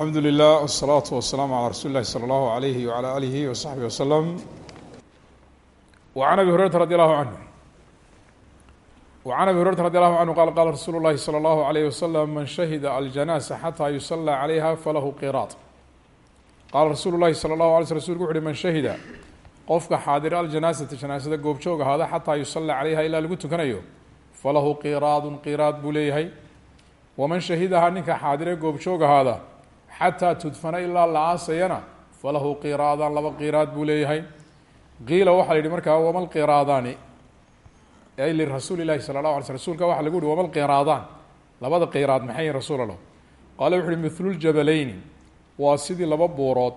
alxamdu lilah wالsalaatu wasalaamu calaa rasuuli اllahi salى allahu alayhi wala alihi wasaxbihi waslem wacan abi hurayrata radi allahu canhu wacan abi hurayrata radi allahu canhu qala qala rasuulu llahi salى allahu alayh wasalam man shahida aljanaasa xataa yusala calayha falahu qiraad qaala rasuulu llahi salى allahu alay sl rsulku wuxu uhi man shahida qofka xaadira aljanaasata janaasada goobjoog ahaada xataa yusala calayha ilaa lagu tukanayo falahu qiraadun qiraad buu leeyahay waman shahidahaa ninka xaadire goobjoog ahaada xataa tudfana ilaa la aasayana falahu qiraadaan laba qiraad buu leeyahay. Qiila waxaa la yihi markaa wama lqiraadaani ay lirasuuli lahi sala lah alay sl waxa lagu yihi wama lqiraadaan labada qiraad maxay rasuul allah qaale wuxu uhi mithlu sidii laba buurood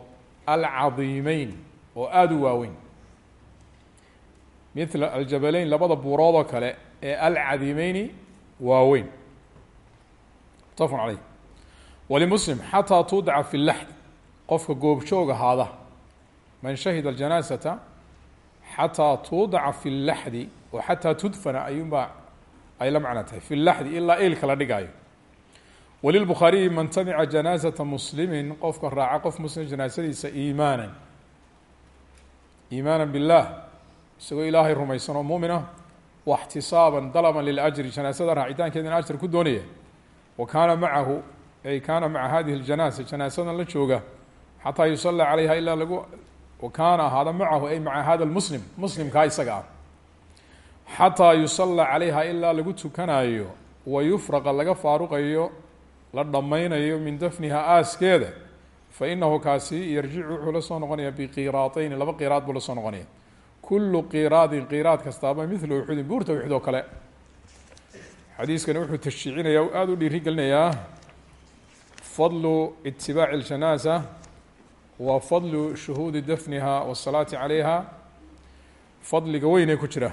alcadiimeyn oo aada u waaweyn. Mithla aljabaleyn labada buurood oo kale ee alcadiimeyni waaweyn. Mutafaqun caleyh walimuslim xataa tuudaca fi laxd qofka goobjoog ahaada man shahida aljanaasata xataa tuudaca fi laxdi oo xataa tudfana ayuunbaa ay la macno tahay fi laxdi ilaa ilka la dhigaayo walilbukhaariyi man tabica janaasata muslimin qofka raaca qof muslim janaasadiisa iimaanan iimaana biاllah isagoo ilaahay rumaysan oo muumin ah waxtisaaban dalaban liljri janaasada raacitaankeedana ajar ku doonaya wa kaana macahu ay kaana maca hadihi اljanaasa janaasadan la jooga xataa yusala calayha ilaa lagu kaana ahaada macahu ay maca hada lmuslim muslimkaa isaga ah xataa yusala calayha ilaa lagu tukanayo wa yufraqa laga faaruqayo la dhammaynayo min dafniha aaskeeda fa inahu kaasi yarjicu wuxuu soo noqonaya biqiraateyni laba qiraad buu soo noqonaya kulu qiraadin qiraad kastaaba mithlu uxudin buurta uxud kale xadiiskani wuxuu tashjiicinaya o aada u dhiiri gelinayaa fadlu itibaaci اljanaasa wa fadlu shuhuudi dafniha wasalaati calayha fadliga weynee ku jira.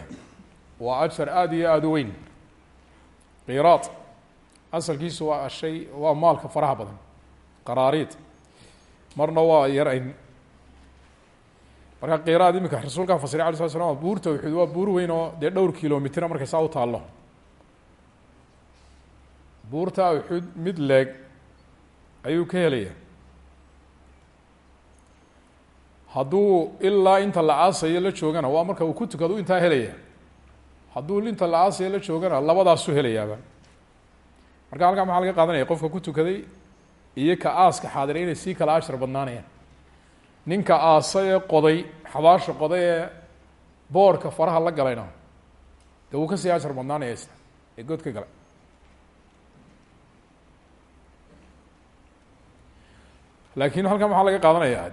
Waa ajar aada iyo aada u weyn. Qiraad asalkiisu waa shay waa maalka faraha badan. Qaraariid marna waa yarayn marka qiraad iminka rasuulkaa fasiray ala sla slam buurta uxud waa buur weyn oo dee dhowr kilomitr markay saa u taallo. Buurta uxud mid leeg ayuu ka helaya hadduu ilaa inta la aasayo la joogana waa marka uu ku tukado intaa helaya hadduu inta la aasayo la joogana labadaasuu helayaaba. Marka halkaa maxaa laga qaadanaya qofka ku tukaday iyo ka aaska xaadiray inay sii kala ashar badnaanayaan. Ninka aasa qoday xabaasha qoday ee boorhka faraha la galayna dee wuu ka sii ashar badnaanaya isna ee god ka galay laakiin halkan maxaa laga qaadanayaa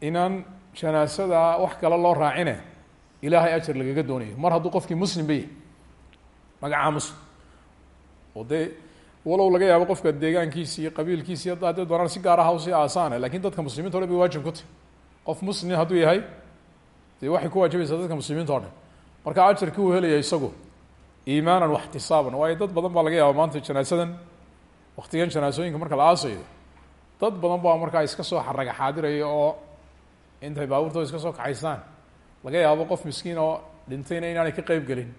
inaan janaasada wax kale loo raacine ilaahay ajar lagaga doonayo. Mar hadduu qofkii muslim ba yahy magacaa muslim oo dee walow laga yaabo qofka deegaankiisi iyo qabiilkiisi haddii doonaan si gaar aha u sii aasaana laakiin dadka muslimiinta o waajib ku tahy qof muslim hadduu yahay dee waxay ku waajibaysaa dadka muslimiinta o marka ajarki uu helaya isagu iimaanan waxtisaaban. Waayo dad badan baa laga yaaba maanta janaasadan waktigan janaasooyinka marka la aasayo dad badan baa markaa iska soo xaraga xaadiraya oo intay baabuurtooda iska soo kaxaysaan laga yaabo qof miskiin oo dhintayna inaanay ka qeyb gelin.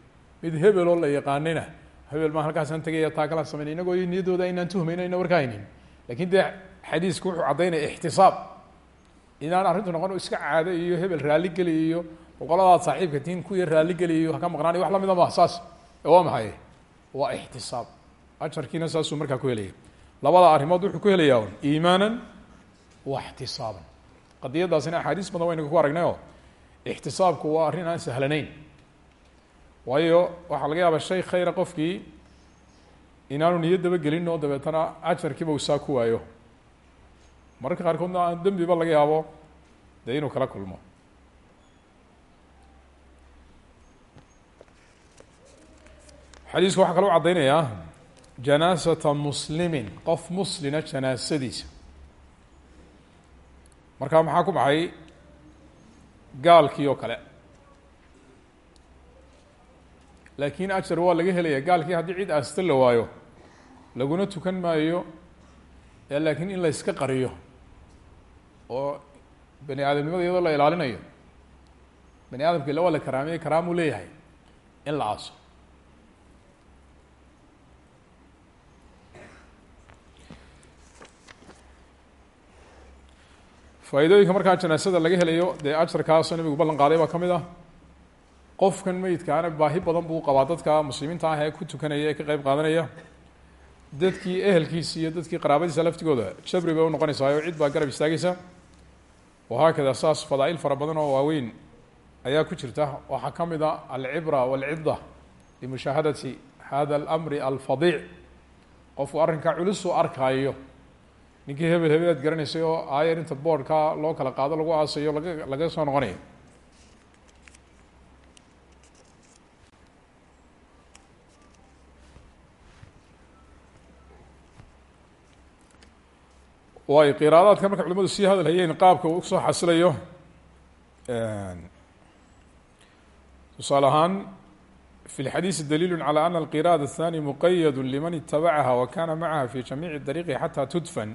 Mid hebel oo la yaqaanina. Hebel baan halkaasaan tegaya taa kalaan sameyn. Inagoo niyaddooda inaan tuhmayno ina warka haynin. Dee xadiisku wuxuu caddaynaya ixtisaab. Inaan arrintu noqon iska caado iyo hebel raalligeli iyo boqoladaad saaxiibka tiin kuya raalligeli iyo haka maqnaan wax lamida ma saas waa maxay? Waa ixtisaab. Ajarkiina saasuu markaa ku helaya labada arrimood wuxuu ku helayaa un iimaanan wa ixtisaaban. Qadiyadaasina axaadiis badan waynaga ku aragnayoo ixtisaabku waa arrin aan sahlanayn. Waayo waxaa laga yaabaa shay khayra qofkii inaanu niyaddaba gelin oo dabeetana ajarkiiba uu saa ku waayo. Mararka qaarkoodna aan dembiba laga yaabo dee inuu kala kulmo. Xadiisku waxaa kaloo caddaynayaa janaasata muslimin qof muslina janaasadiisa. Markaa maxaa ku baxay? Gaalkii oo kale. Laakiin ajar waa laga helaya gaalkii haddii cid aasto la waayo laguna tukan maayo laakiin in la yska qariyo oo bani aadamnimada iyadoo la ilaalinayo. Bani aadamka illa waa la karaameye karaamuu leeyahay in la aaso faa'iidooyinka markaa janaasada laga helayo dee ajarkaasoo nabigu ballan qaaday baa ka mid ah. Qofkan meydkaana baahi badan buu qabaa dadka muslimiinta ah ee ku tukanaya ee ka qeyb qaadanaya. Dadkii ehelkiisa iyo dadkii qaraabadiisa laftigooda jabri bay unoqonaysaa oo cid baa garab istaagaysa. Wahaakada saas fadaa'il fara badan oo waaweyn ayaa ku jirta. Waxaa ka mid a alcibra walcibda limushaahadati hada alamri alfadiic qofku arrinkaa culus uu arkaayo ninkii hebel hebelaad garanaysay oo aayar inta boordhka loo kala qaado lagu aasayo laga laga soo noqonayo waayo qiraadaadka marka culimadu sii hadal hayeen qaabka uu usoo xasilayo tusaale ahaan fi lxadiisi daliilu calى ana alqiraad الthani muqayad liman itabacaha wa kana macaha fi jamiici dariiqi xataa tudfan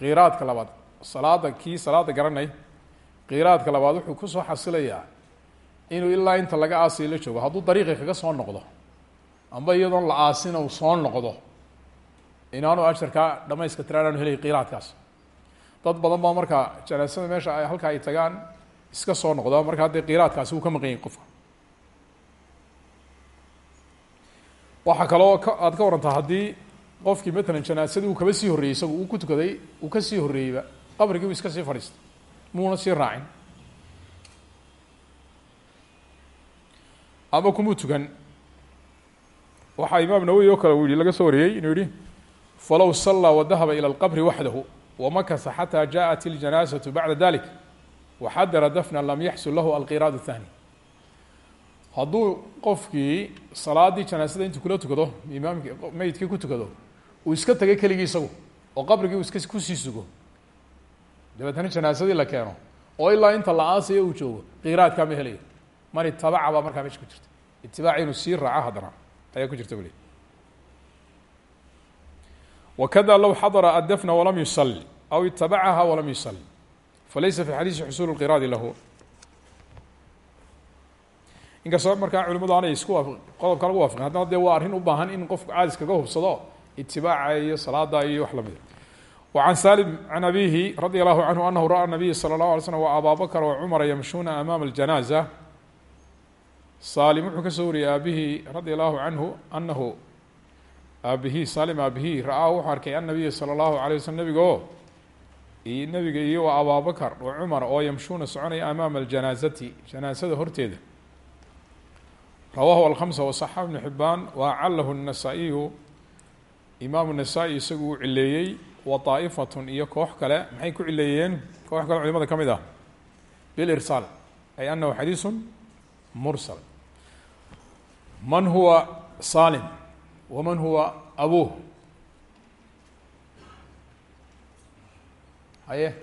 qiraadka labaad. Salaada kii salaada garanay qiraadka labaad wuxuu ku soo xasilayaa inuu ilaa inta laga aasiyo la joogo. Hadduu dariiqi kaga soo noqdo amba iyadoon la aasina uu soo noqdo inaanu ajarkaa dhamayska tira inaanu helay qiraadkaas. Dad badan baa markaa janaasada meesha ay halka ay tagaan iska soo noqda marka haddee qiraadkaasi uu ka maqan yahay qofka. Waxaa kaloo ka aada ka warantaa haddii qofkii matalan janaasadii uu kaba sii horreeyey isagu uu ku tukaday uu ka sii horreeyeyba qabrigii uu iska sii fadhiistay muuna sii raacin ama kumuu tukan waxaa imaam nawowi oo kale uu yihi laga soo wariyey inuu yihi falow sallaa wadahaba ilى اlqbri waxdahu wamakasa xatى jaءat اljanaasaةu bacda dalik waxadara dafna lam yaxsul lahu alqiraad الthani hadduu qofkii salaadii janaasada intuu kula tukado imaamki meydkii ku tukado uu iska tegay keligii isagu oo qabrigii iska ku sii sugo. Dabeetana janaasadii la keeno oo ilaa inta la aasayo uu joogo qiraadkaa ma helayo. Man itabaca baa markaa meesha ku jirta. Itibaac inuu sii raaco haddana ku jirta buli wkada low xadra addafna walam yusali aw itabacaha walam yusali falaysa fi xadiisi xusuul اlqiraadi lahu. Inkastoo markaa culimadu aanay isku qodobka lagu waafaqin haddana waa arrin u baahan in qofku caadis kaga hubsado itibaaca iyo salaada iyo wax lamida wa can salim can abihi radi allahu canhu anahu ra'a nabiya salى اllahu alay slm wa abaa bakr wa cumara yamshuuna amaama اljanaaza salim wuxuu ka soo wariyey aabihii radi allahu canhu anahu aabihii salim aabihii ra-aa wuxuu arkay annabiya sala allahu alay waslm nebiga oo nebiga iyo wa abaabakar wa cumar oo yamshuuna soconaya amaama aljanaasati janaasada horteeda rawaahu alkhamsa wasaxa ibnu xibaan wa acalahu الnasaa-iyu imaamu nasaa-i isagu uu cileeyey wa daa'ifatun iyo koox kale. Maxay ku cileeyeen koox kale culimada ka mid ah. Bilirsaal ay anahu xadiisu mursal. Man huwa salim wman huwa abuh haye.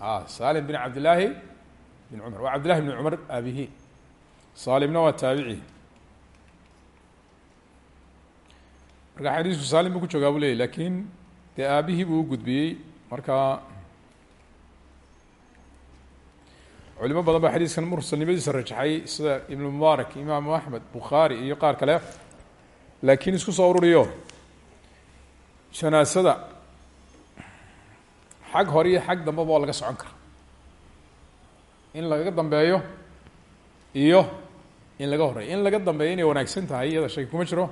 A salim bin cabdillaahi bin cumar. Waa cabdillahi bn cumar aabihi. Salimna waa taabici marka xadiisku salim buu ku joogaa bu leeyay laakiin dee aabihii buu u gudbiyey. Marka culimo badan baa xadiiskan mursalnimadiisa rajaxay sida ibn mubaarak imaamu axmed bukhaari iyo qaar kale laakiin isku soo ururiyo. Janaasada xag hore iyo xag dambeba waa laga socon kara in lagaga dambeeyo iyo in laga horeeyo. In laga dambeeyo inay wanaagsan tahay iyada shaki kuma jiro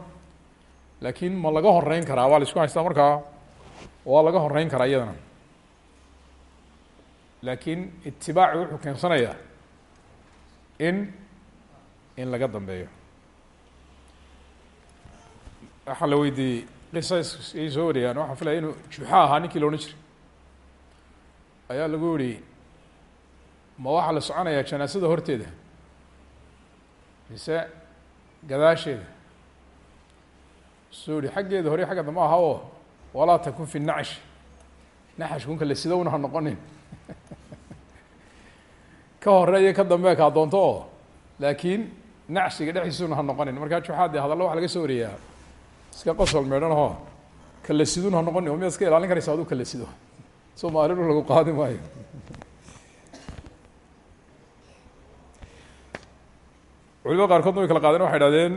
laakiin ma laga horeyn karaa waa la isku haystaa markaa? Waa laga horeyn karaa iyadana. Laakiin itibaaci wuxuu keensanayaa in in laga dambeeyo. Waxaa la weydiiyey qisa ay soo wariyaan waxaan filaya inuu juuxa ahaa ninkii la odhan jiray. Ayaa lagu yihi ma waxaa la soconayaa janaasada horteeda? Mise gadaasheeda suu xaggeeda hore xagga dambe aha oo walaa takun fi nacash naxashkunka la sidowna ha noqonin ka horreeya ka dambe kaa doonto oo laakiin nacshiga dhexdiisuna ha noqonin markaa juxaad dee hadalla waxa laga soo wariyaa iska qosol meedhan aho kala sidun ha noqonin oo miyaad iska ilaalin karaysa aduu kala sido soomaalinu lagu qaadi maayo culimada qaarkoodna way kala qaadeen waxay idhahdeen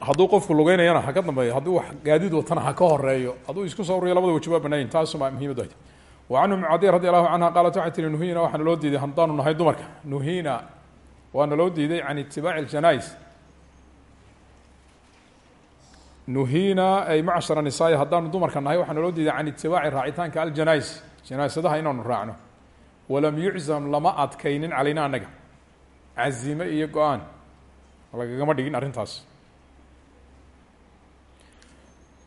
hadduu qofku lugeynayana ha ka dambeeyo hadduu gaadiid watana ha ka horeeyo hadduu isku soo uriyo labada waji waa banaayin taasuma muhiimaddu ay wa canhu mucadiya radi allahu canha qaalat waxay tihi nuhina waxaa naloo diiday haddaanu nahay dumarka. Nuhina waa naloo diiday can itibaaci ljanais nuhina ay macshara nisaai haddaanu dumarka nahay waxaa naloo diiday can itibaaci raacitaanka aljanais janaasadaha inaanu raacno. Walam yuczam lama adkaynin calayna annaga. Cazime iyo go'aan. Lagagama dhigin arrintaas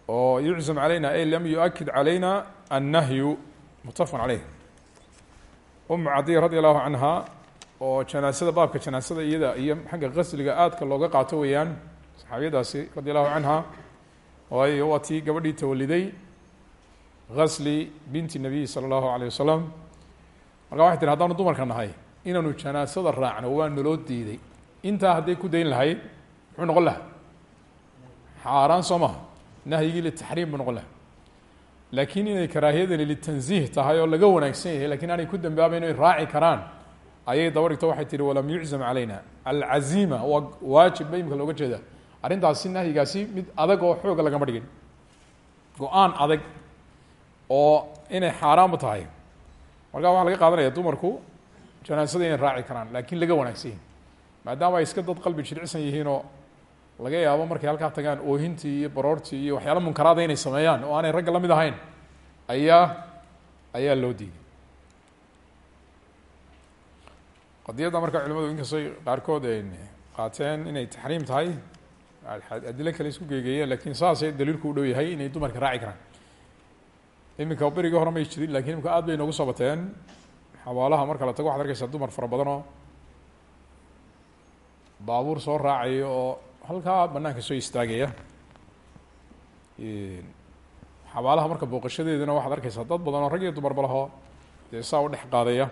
oo yuczam calayna ay lam yu-akid calayna annahyu mutafaqun caleyh umu cadiya radi allahu canha oo janaasada baabka janaasada iyada iyo xagga qasliga aadka looga qaato weeyaan saxaabiyadaasi radi allahu canha waayo waa tii gabadhii tawaliday gasli binti nabiy sala allahu alayh wasalam marka waxay tiri haddaanu dumarka nahay inaanu janaasada raacno waa naloo diiday. Intaa hadday ku dayn lahayd muxuu noqon laha xaaraan soo maha nahyigii litaxriim buu noqon laha laakiin inay karaahiyadani litanziih tahay oo laga wanaagsan yahay lakiin aanay ku dambaabayn oy raaci karaan ayay daba dhigto waxay tihi walam yuczam calayna. Alcaziima waa waajib ba imika looga jeeda. Arrintaasi nahyigaasi mid adag oo xooga lagama dhigin. Go'aan adag oo inay xaaraanba tahay. Markaa waxaa laga qaadanaya dumarku janaasada inay raaci karaan laakiin laga wanaagsan maadaama iska dad qalbi jiricsan yihiinoo laga yaabo markay halkaa tagaan oohintii iyo baroortii iyo waxyaala munkaraada inay sameeyaan oo aanay ragga la mid ahayn ayaa ayaa loo diiday. Qadiyadda marka culimadu inkastoy qaarkood qaateen inay taxriim tahay adilo kale isku geegeeyeen lakiin saasay daliilku u dhow yahay inay dumarka raaci karaan. Iminka berigii hore may jirin laakiin imika aad bay noogu soo bateen. Xabaalaha marka la tago waxad arkeysaa dumar fara badanoo baabuur soo raacayo oo halkaa banaanka soo istaagaya. Xabaalaha marka booqashadeedana waxaad arkeysaa dad badan oo rag iyo dumarba laho dee saa u dhex qaadaya.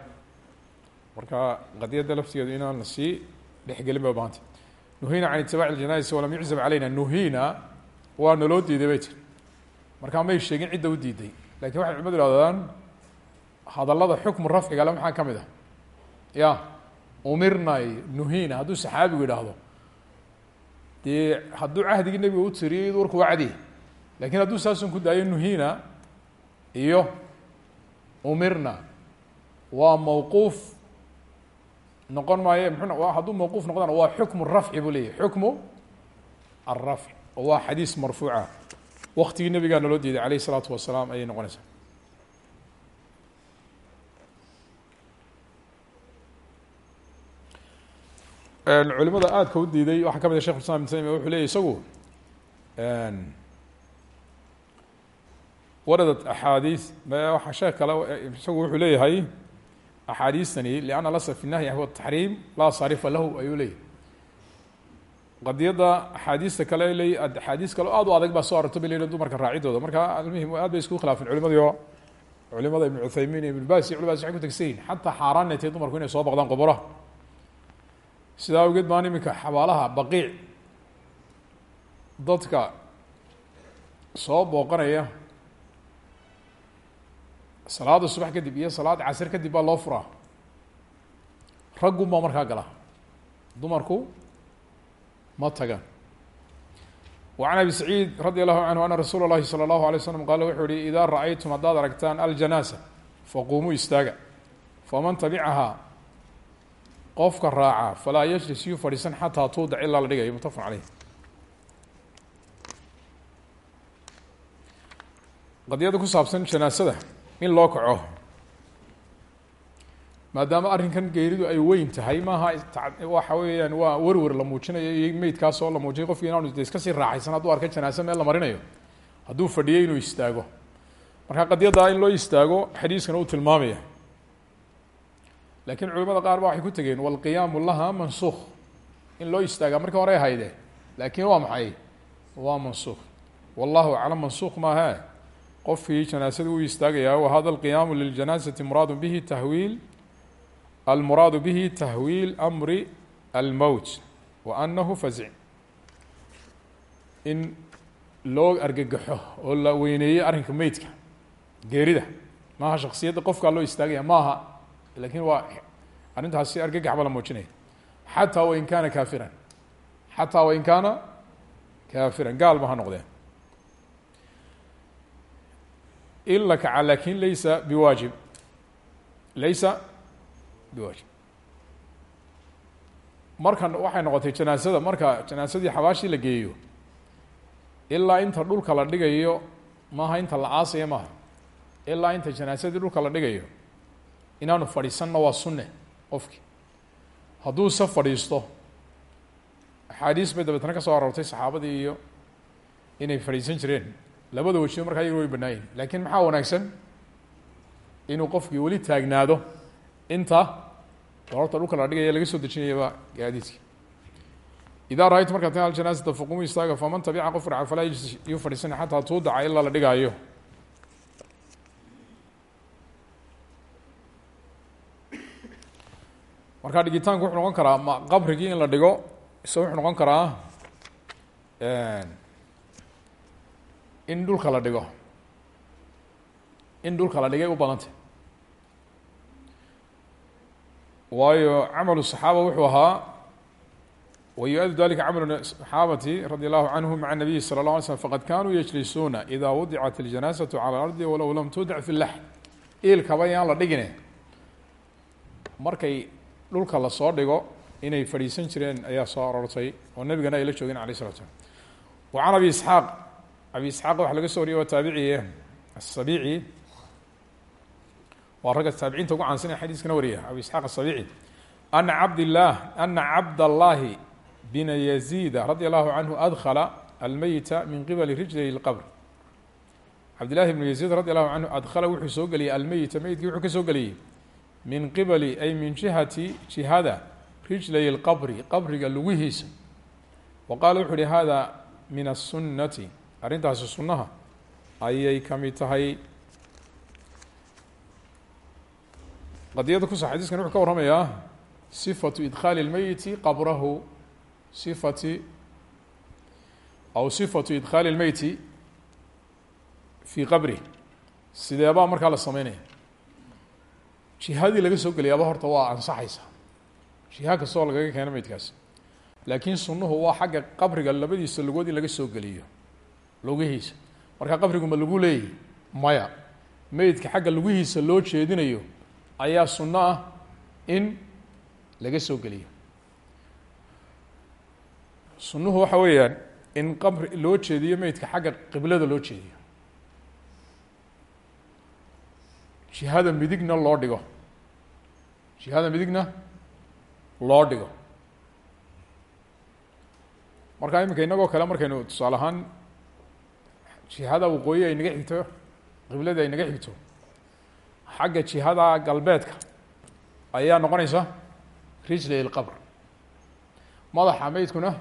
Marka qadiyadda laftigeedu inaan la sii dhexgelin bay ubahantay nuhina can itibaaci ljanaisi walam yuczam calayna. Nuhina waa naloo diiday bay tiri. Markaa may sheegin cidda u diiday. Lakin waxay culimadu ihahdaan hadallada xukmu rafcigale maxaa ka mid ah? Ya umirna nuhina hadduu saxaabigu idhaahdo dee hadduu cahdigii nebiga u tiriyay warku waa cadiy laakiin hadduu saasun ku daayo nuhina iyo umirna waa mawquuf noqon maayo mxu hadduu mawquuf noqdana waa xukmu rafci buu leeyahy xukmu alrafc oo waa xadiis marfuuca. Waktigii nabigaa naloo diiday alayh الsalaatu wasalaam ayay noqonaysaa culimada aadka u diiday waxaa ka mid a shekh islam ibn taymiya wuxuu leeyay isagu waradat axaadiis waa sheekh kale isagu wuxuu leeyahay axaadiistani lianna lasa fi nahyi huwa taxriim laa sarifa lahu ayuu leeyahy qadiyadda kale le axaadiis kale aad u adag baa soo arortay ba la dumarka raacidooda marka almuhim aad bay isku khilaafeen culimada iyo ibn bas iyo culimadaas waxay ku tegsan xataa xaaraanay tahay inay soo baqdaan quburaha sidaa awgeed baan iminka xabaalaha baqiic dadka soo booqanaya salaada subax kadib iyo salaada casir kadib baa loo furaa raggun baa markaa gala dumarku ma tagaan wa can abi saciid radi allahu canhu ana rasuula اllahi salى اllahu alay slam qaala wuxuu yihi idaa ra'aytum haddaad aragtaan aljanaasa faquumuu istaaga faman tabicahaa qofka raaca falaa yajlis yuu fadhiisan xataa tuudac ilaa la dhigayo mutafaq caleyh qadiyada ku saabsan janaasada in loo kaco maadaama arrinkan geeridu ay weyn tahay maaha waxa weeyaan waa werwer la muujinayo iyo meydkaas oo la muujinay qofki inaanu de iska sii raaxaysan hadduu arka janaase meel la marinayo hadduu fadhiyay inuu istaago. Marka qadiyaddaa in loo istaago xadiiskana uu tilmaamaya lakiin culimada qaar ba waxay ku tegeen walqiyaamu laha mansuuk in loo istaagaa markii hore hayde laakiin waa maxay? Waa mansuuk wallahu aclam mansuuk maahe qofkii janaasada u istaagayaa wahada alqiyaamu liljanaasati muraadu bihi tahwiil almuraadu bihi tahwiil amri almowt wa anahu fazic in loo argagaxo oo la weyneeyo arrinka meydka geerida maaha shaksiyadda qofkaa loo istaagaya maaha laakiin waa arrintaasi argagax ba la muujinaya. Xataa wain kaana kaafiran. Xataa wain kaana kaafiran. Gaal ba ha noqdeen. Ila kaca laakiin laysa biwaajib. Laysa biwaajib. Markan waxay noqotay janaasada marka janaasadii xabaashii la geeyo ilaa inta dhulka la dhigayo maaha inta la aasaya maaha. Ilaa inta janaasadii dhulka la dhigayo inaanu fadhiisanna waa sunne qofki. Hadduu se fadhiisto axaadiis bay dabeetna ka soo aroortay saxaabadii iyo inay fadhiisan jireen. Labada wejiba markaa iyagu way banaayin laakiin maxaa wanaagsan? Inuu qofkii weli taagnaado. Inta goorta dhulka la dhigaya laga soo dejinayaba gaadiidka. Idaa ra'aytu markaa tan aljanaasata faqumu istaaga faman tabica qof raca falaa fadhiisana xataa tuudaca ilaa la dhigaayo marka dhigitaanku wuxuu noqon karaa ma qabrigii in la dhigo ise wuxuu noqon karaa in dhulka la dhigo in dhulka la dhigay u badantay waayo camalu الصaxaaba wuxuu ahaa wyu-adu dalika camalu صaxaabati radi allahu canhum maca nabiyi salى اlه alay slm faqad kanuu yajlisuuna ida wadicat اljanaasaة calى اlardi walow lam tudac fi laxd iilkaba yaan la dhigine markay dhulka la soo dhigo inay fadhiisan jireen ayaa soo aroortay oo nebigana ay la joogeen alay slat slam wa can abi isxaaq abi isxaaq waxa laga so wariyay waa taabiciye asabici waa ragga taabiciinta ugu caansan ee xadiiskana wariya abi isxaaq asabici ana cabdillaah ana cabdallahi bina yaziida radi allahu canhu adkhala almeyita min qibali rijlay lqabr cabdillahi bnu yaziid radi allahu canhu adkhala wuxuu soo geliyey almeyita meyidkii wuxuu ka soo geliyey min qibali ay min jihati jihada rijlay lqabri qabriga lugihiisa wa qaala wuxu uhi hada min aلsunnati arrintaasi sunnaha ayay ka mid tahay qadiyadda kusa xadiiskan wuxuu ka warramayaa sifatu idkhaali اlmeyiti qabrahu sifati aw sifatu idkhaali اlmeyti fii qabrih sideebaa markaa la sameynaya Jihadii laga soo geliyaaba horta waa ansaxaysa. Jiha kastoo lagaga keeno meydkaasi laakiin sunnuhu waa xagga qabriga labadiisa lugood in laga soo geliyo. Lugihiisa. Markaa qabrigu ma lagu leeyahy maya. Meydka xagga lugihiisa loo jeedinayo ayaa sunno ah in laga soo geliyo. Sunnuhu waxa weeyaan in qabri loo jeediyo meydka xagga qiblada loo jeediyo jihada midigna loo dhigo jihada midigna loo dhigo markaa iminka inagoo kale markaynu tusaale ahaan jihada waqooyi ay naga xigto qiblada ay naga xigto xagga jihada galbeedka ayaa noqonaysa rijlay lqabr madaxa meydkuna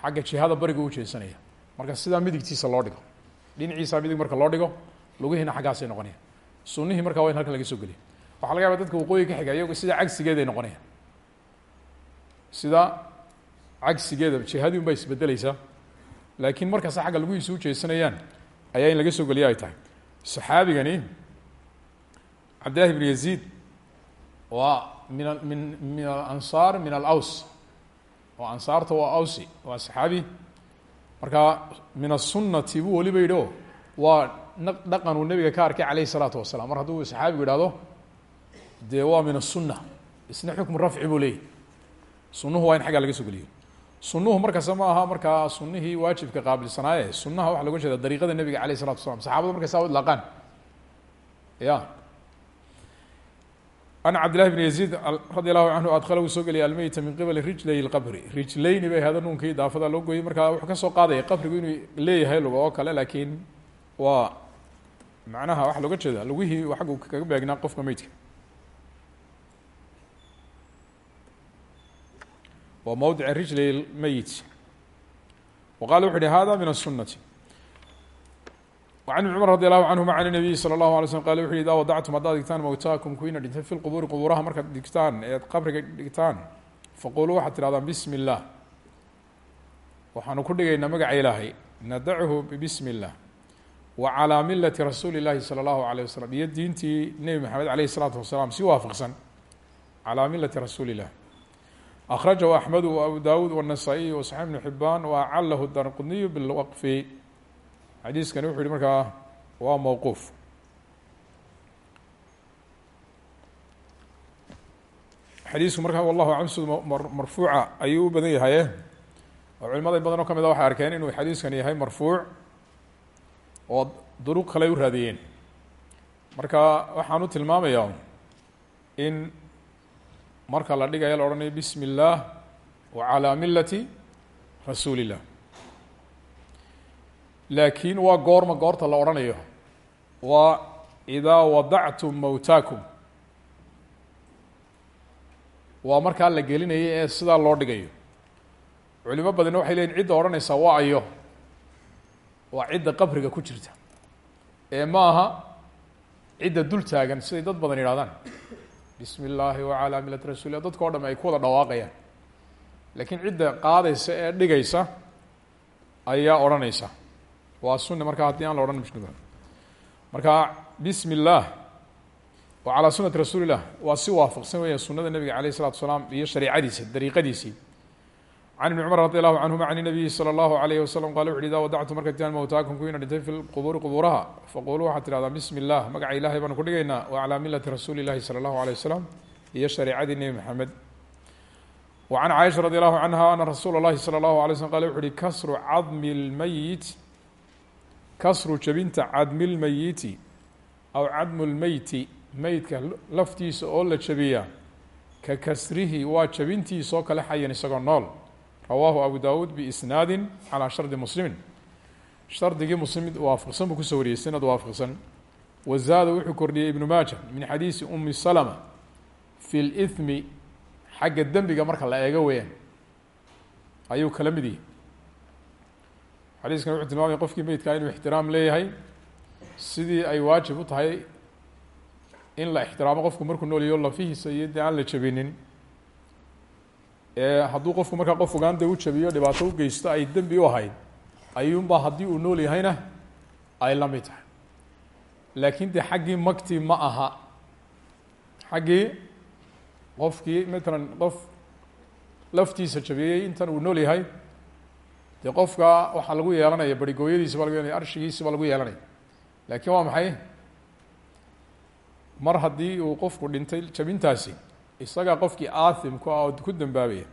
xagga jihada bariga u jeesanaya. Marka sidaa midigtiisa loo dhigo dhinaciisa midig marka loo dhigo lugihiina xaggaasay noqonaya sunihii markaa waa in halkan laga soo geliya waxaa laga yaba dadka waqooyi ka xiga iyago sida cagsigeed ay noqonayaan. Sida cagsigeeda jihadii un baa isbedeleysaa laakiin markaas xagga laguhiisa u jeesanayaan ayaa in laga soo geliya ay tahay. Saxaabigani cabdillahi bn yaziid waa min min min alansaar min alaws oo ansaarta waa awsi waa saxaabi. Markaa min aلsunati buu weliba yidhi o waa dhaqan uu nebiga ka arkay calayh الsalaatu wasalaam mar hadduu saxaabigu ihahdo dee waa min الsuna isna xukmu rafci buu leeyahy sunuhu waa in xaggaa laga soo geliyo sunuhu markasta ma aha markaa sunihii waajibka qaabilsanaaye sunaha waxa loga jeeda dariiqada nebiga alayh الsalatu wasalaam saxabadu markay saa u idlaaqaan ya ana cabdillahi bn yaziid radi allahu canhu adkhala wuu soo geliyay almeyta min qibali rijlay lqabri rijlayni bay hada nuunkii daafada loo gooyey markaa wuxuu kasoo qaadaya qabrigu inuu leeyahay luga oo kale laakiin waa macnaha waxaa looga jeeda lugihii xaggu kaga beegnaa qofka meydka waa mowdica rijlay lmeyit wa qala wuxu uhi hada min الsunati وعن بن cمر رضي الله عنهma عن النبي صلى الله عليه وسلم qال وxu إذا وdعتم haddaad dhigtaan mowtaaكم kuwiina dhintay في الqبuuri qبuuraha markaad dhigtaan eed qabriga dhigtaan faquluu waxaad tihahdaan bsm الlah waxaanu ku dhigaynaa magaca ilaahay nadachu bsm الlah wa calaa milati rasuuli llaahi sala allahu alayh wasalam iyo diintii nebi maxamed aleyhi isalaatu wasalaam si waafaqsan. Calaa milati rasuuli illah akhrajahu axmedu wa abu daawuud wاnasaa-iy wa saxiix ibnu xibaan wa acalahu darqudniyu bilwaqfi xadiiskani wuxuu yihi markaa waa mowquuf xadiisku markaa wallahu aclam sid marfuuca ayuu u badan yahaye eh? oo badan oo ka ah arkeen inuu xadiiskani yahay marfuuc oo duruq kale u raadiyeen. Marka waxaan u tilmaamayaa in marka la dhigayo la odhanayo bismi اllaah wa calaa milati rasuuli illah laakiin waa goorma goorta la odhanayo. Waa idaa wadactum mowtaakum waa markaa la gelinayo ee sidaa loo dhigayo. Culimo badanna waxay leyihin cidda odhanaysaa waa ayo waa cidda qabriga ku jirta. Ee ma aha cidda dul taagan siday dad badan yidhahdaan bismi illaahi wacalaa milat rasuulilah dadkao dham ay ku wada dhawaaqayaan. Laakiin cidda qaadaysa ee dhigaysa ayaa odhanaysa. Waa sunna markaa haddii aan la odhan mujnuba marka bismi illaah oo calaa sunati rasuuli illah waa si waafaqsan weeya sunada nebiga alayh isalatu salaam iyo shariicadiisa dariiqadiisii can ibni cumar radi allahu canhuma can inabiyi sala allahu alayhi wasalam qala wuxu uhi idaa wadactu markaytiaan mowtaakum kuwiina dhintay fi lqubuuri qubuuraha faquluu waxaad tidhahdaa bismi illah magaca ilahay baanu ku dhigaynaa wa calaa milati rasuuli illahi sala allahu alayh wasalam iyo shareecadii nebi maxamed wa can caaisha radi allahu canha ana rasuula اllahi salى allahu alay slm qala wuxu uhi kasru cadmi lmeyit kasru jabinta cadmi lmeyiti aw cadmu lmeyti meydka laftiisa oo la jabiya ka kasrihi waa jabintiisa oo kale xayan isagoo nool rawaahu abu dawuud biisnaadi calaa shardi muslimin. Shardigii muslim waafaqsan buu ku soo wariyey sanad waafaqsan. Wazaada wuxuu kordhiyey ibnu maaja min xadiisi umi salama fi lithmi xagga dembiga marka la eego weeyaan. Ayuu kala mid yihi xadiiskan wuxuu tilmaamaya qofkii meydkaa inuu ixtiraam leeyahay sidii ay waajib u tahay in la ixtiraamo qofku markuu noolyayo lafihiisa iyo dee aan la jabinin hadduu qofku markaa qof ogaan dee u jabiyo dhibaato u geysto ay dembi u ahayd ayuunbaa haddii uu nool yahayna ay la mid tahay. Laakiin dee xaggii magti ma aha. Xaggii qofkii matalan qof laftiisa jabiyey intan uu nool yahay dee qofka waxaa lagu yeelanaya barigooyadiisi ba lagu yeelanaya arshigiisi ba lagu yeelanaya. Laakiin waa maxay? Mar haddii uu qofku dhintay jabintaasi isagaa qofkii aathimku ah oo ku dambaabaya.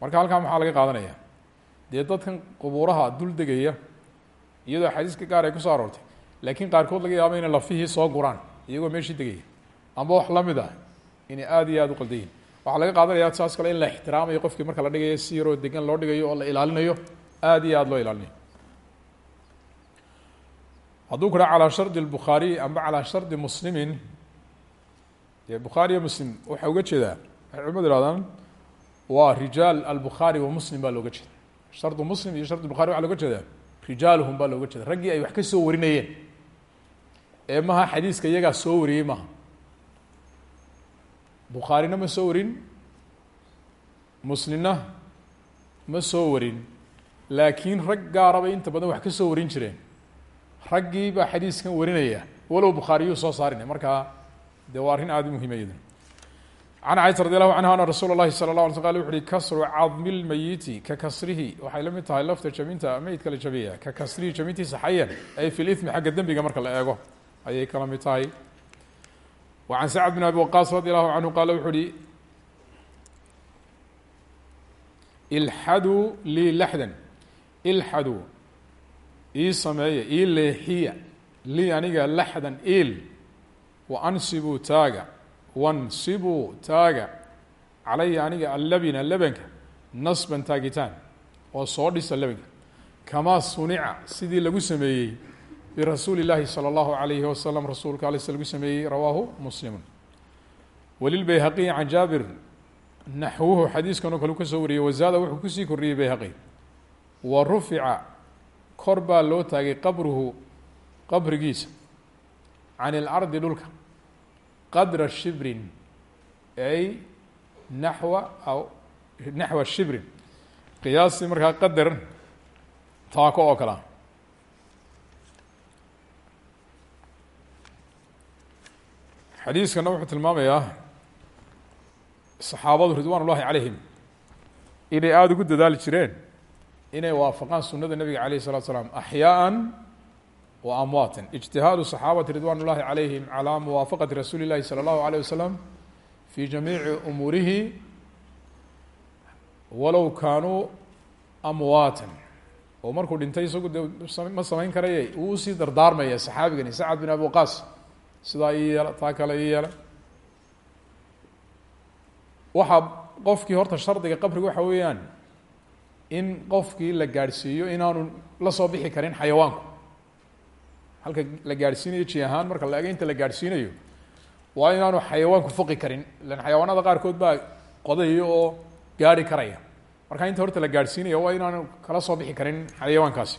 Marka halkaa maxaa laga qaadanaya. Dee dadkan qubuuraha dul degaya iyadoo axaadiiska gaar ay ku soo aroortay laakiin qaarkood laga yaabo inay lafihii soo guraan iyagoo meeshii degaya. Amba wax la mid ah inay aada iyo aada u qaldayiin waxaa laga qaadanaya saas kale in la ixtiraamayo qofkii marka la dhigayo si yaroo degan loo dhigayo oo la ilaalinayo aada iyo aada loo ilaalinayo. Hadduu kudhaa calaa shardi اlbukhaariy amba calaa shardi muslimin dee bukhaari iyo muslim waxaa uga jeedaa waxay culimadu ihahdaan waa rijaal albukhaari wa muslim baa looga jeeda shardu muslim iyo shardu bukhari waxa looga jeedaa rijaaluhum baa looga jeeda raggii ay wax ka soo warinayeen. Ee maha xadiiska iyagaa soo wariyey maha bukhaarina ma soo warin muslimna ma soo warin. Laakiin rag gaaraba inta badan wax ka soo warin jireen. Raggii baa xadiiskan warinaya walow bukhaariyuu soo saarinay markaa dee waa arrin aada u muhima iyaduna can caysa radi allahu canha ana rasuula اllahi salى اlه alay sl qal wuxu uhi kasru cadmi lmeyiti ka kasrihi waxay la mid tahay lafta jabinta meydka la jabiya ka kasrihi jabintiisa xayan ay fi limi xagga dembiga marka la eego ayay kala mid tahay wa can sacd bn abi waqaas radi allahu canhu qaala wuxu uhi ilxaduu lii laxdan ilxaduu ii sameeya ii leexiya lii aniga laxdan il wa ansibuu taaga wansibuu taaga calaya aniga allabina lebanka nasban taagitaan oo soo dhisa lebanka kamaa sunica sidii lagu sameeyey birasuuli اllaahi salى اllahu alayhi wasalam rasuulka alis lagu sameeyey rawaahu muslimu walilbayhaqiyi can jaabir naxwuhu xadiiskan oo kale u ka soo wariyey wazaada wuxuu kusii korriyey bayhaqi wa rufica kor baa loo taagay qabruhu qabrigiisa can اlardi dhulka qadra shibrin ay naxwa aw naxwa shibrin. Qiyaasi markaa qadar taako oo kalea xadiiskana wuxuu tilmaamayaa saxaabadu ridwaan ullahi calayhim inay aada ugu dadaali jireen inay waafaqaan sunada nebiga alayh الsalatu slaam axyaaan wa amwaatan ijtihaadu صaxaabati ridwan اllahi calayhim calى muwaafaqati rasuuli اllahi salى اllahu alيه wasalam fi jamiici umuurihi walow kaanuu amwaatan oo markuu dhintay isagu de ma samayn karaye uu usii dardaarmaya saxaabigani sacad bin abi waqaas sidaa ii yeela taa kale ii yeela waxaa qofkii horta shardiga qabriga waxa weeyaan in qofkii la gaadhsiiyo inaanu la soo bixi karin xayawaanku halka la gaadhsiinayo ji ahaan marka la ego inta la gaadhsiinayo waa inaanu xayawaanku foqi karin. Ilan xayawaanada qaarkood baa qodaya oo gaari karaya. Marka inta horta la gaadhsiinaya waa inaanu kala soo bixi karin xayawaankaasi.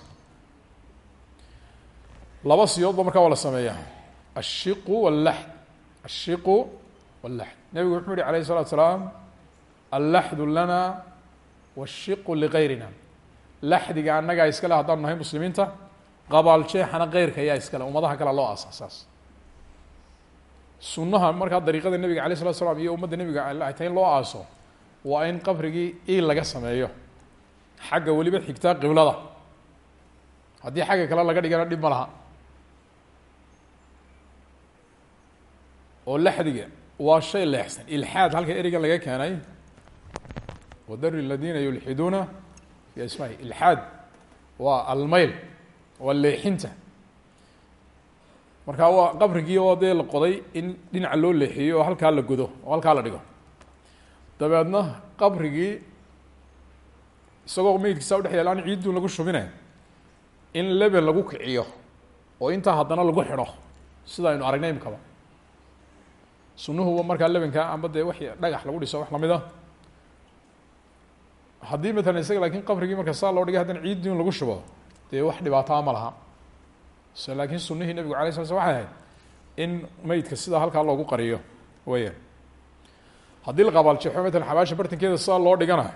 Laba siyoodba markaa waa la sameeyaa. Ashiqu wallaxd. Ashiqu wallaxd. Nebigu wuxuu yihi alayh الsalatu salaam allaxdu lana washiqu ligayrina. Laxdiga annagaa iskale haddaanu nahay muslimiinta qabaaljeexana keyrka ayaa iskale ummadaha kale loo asaasaas sunnaha markaa dariiqada nebiga alay slatu slam iyo ummadda nebiga tahay in loo aaso waa in qabrigii iil laga sameeyo. Xagga weliba xigtaa qiblada. Haddii xagga kale laga dhigana dhib ma laha. Oo laxdiga waa shay leexsan. Ilxaad halka ereyga laga keenay. Wadari اladina yulxiduuna fi asmahi ilxaad waa almayl waa leexinta. Marka waa qabrigii oo dee la qoday in dhinaca loo leexiyo oo halkaa la godo oo halkaa la dhigo. Dabeedna qabrigii isagoo meydkiisa udhex yaalla an ciiddun lagu shubine in leben lagu kiciyo oo intaa haddana lagu xidho sida aynu aragnay imkaba. Sunuhuba markaa lebenka amba dee wax dhagax lagu dhiso wax la mid a haddii matalan isaga laakiin qabrigii marka saa loo dhigay haddana ciiddii un lagu shubo dee wax dhibaataa ma laha. Laakiin sunihii nebigu alay sla sl ahayd in meydka sidaa halkaa loogu qariyo weya haddii la qabaaljeexo matalan bartankeeda sidaa loo dhigana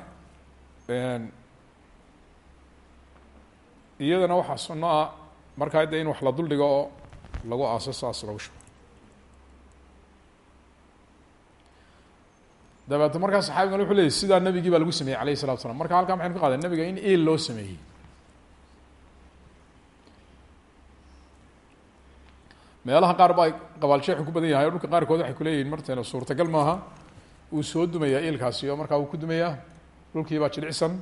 iyadana waxaa suno ah markaa de in wax la dul dhigo oo lagu aaso saas lagu shubo. Dabeeto markaa saxaabigan wuxuu leeyay sidaa nebigii baa lagu sameeyey alayh الsalatu slam marka halkaa maxaynu ka qaadeen nebiga in il loo sameeyey meelaha qaar baa qabaaljeexu ku badan yahay o dhulka qaarkood waxay kuleeyihin martayna suurtagal maaha. Uu soo dumayaa ilkaasi oo markaa uu ku dumayaa dhulkii baa jilicsan.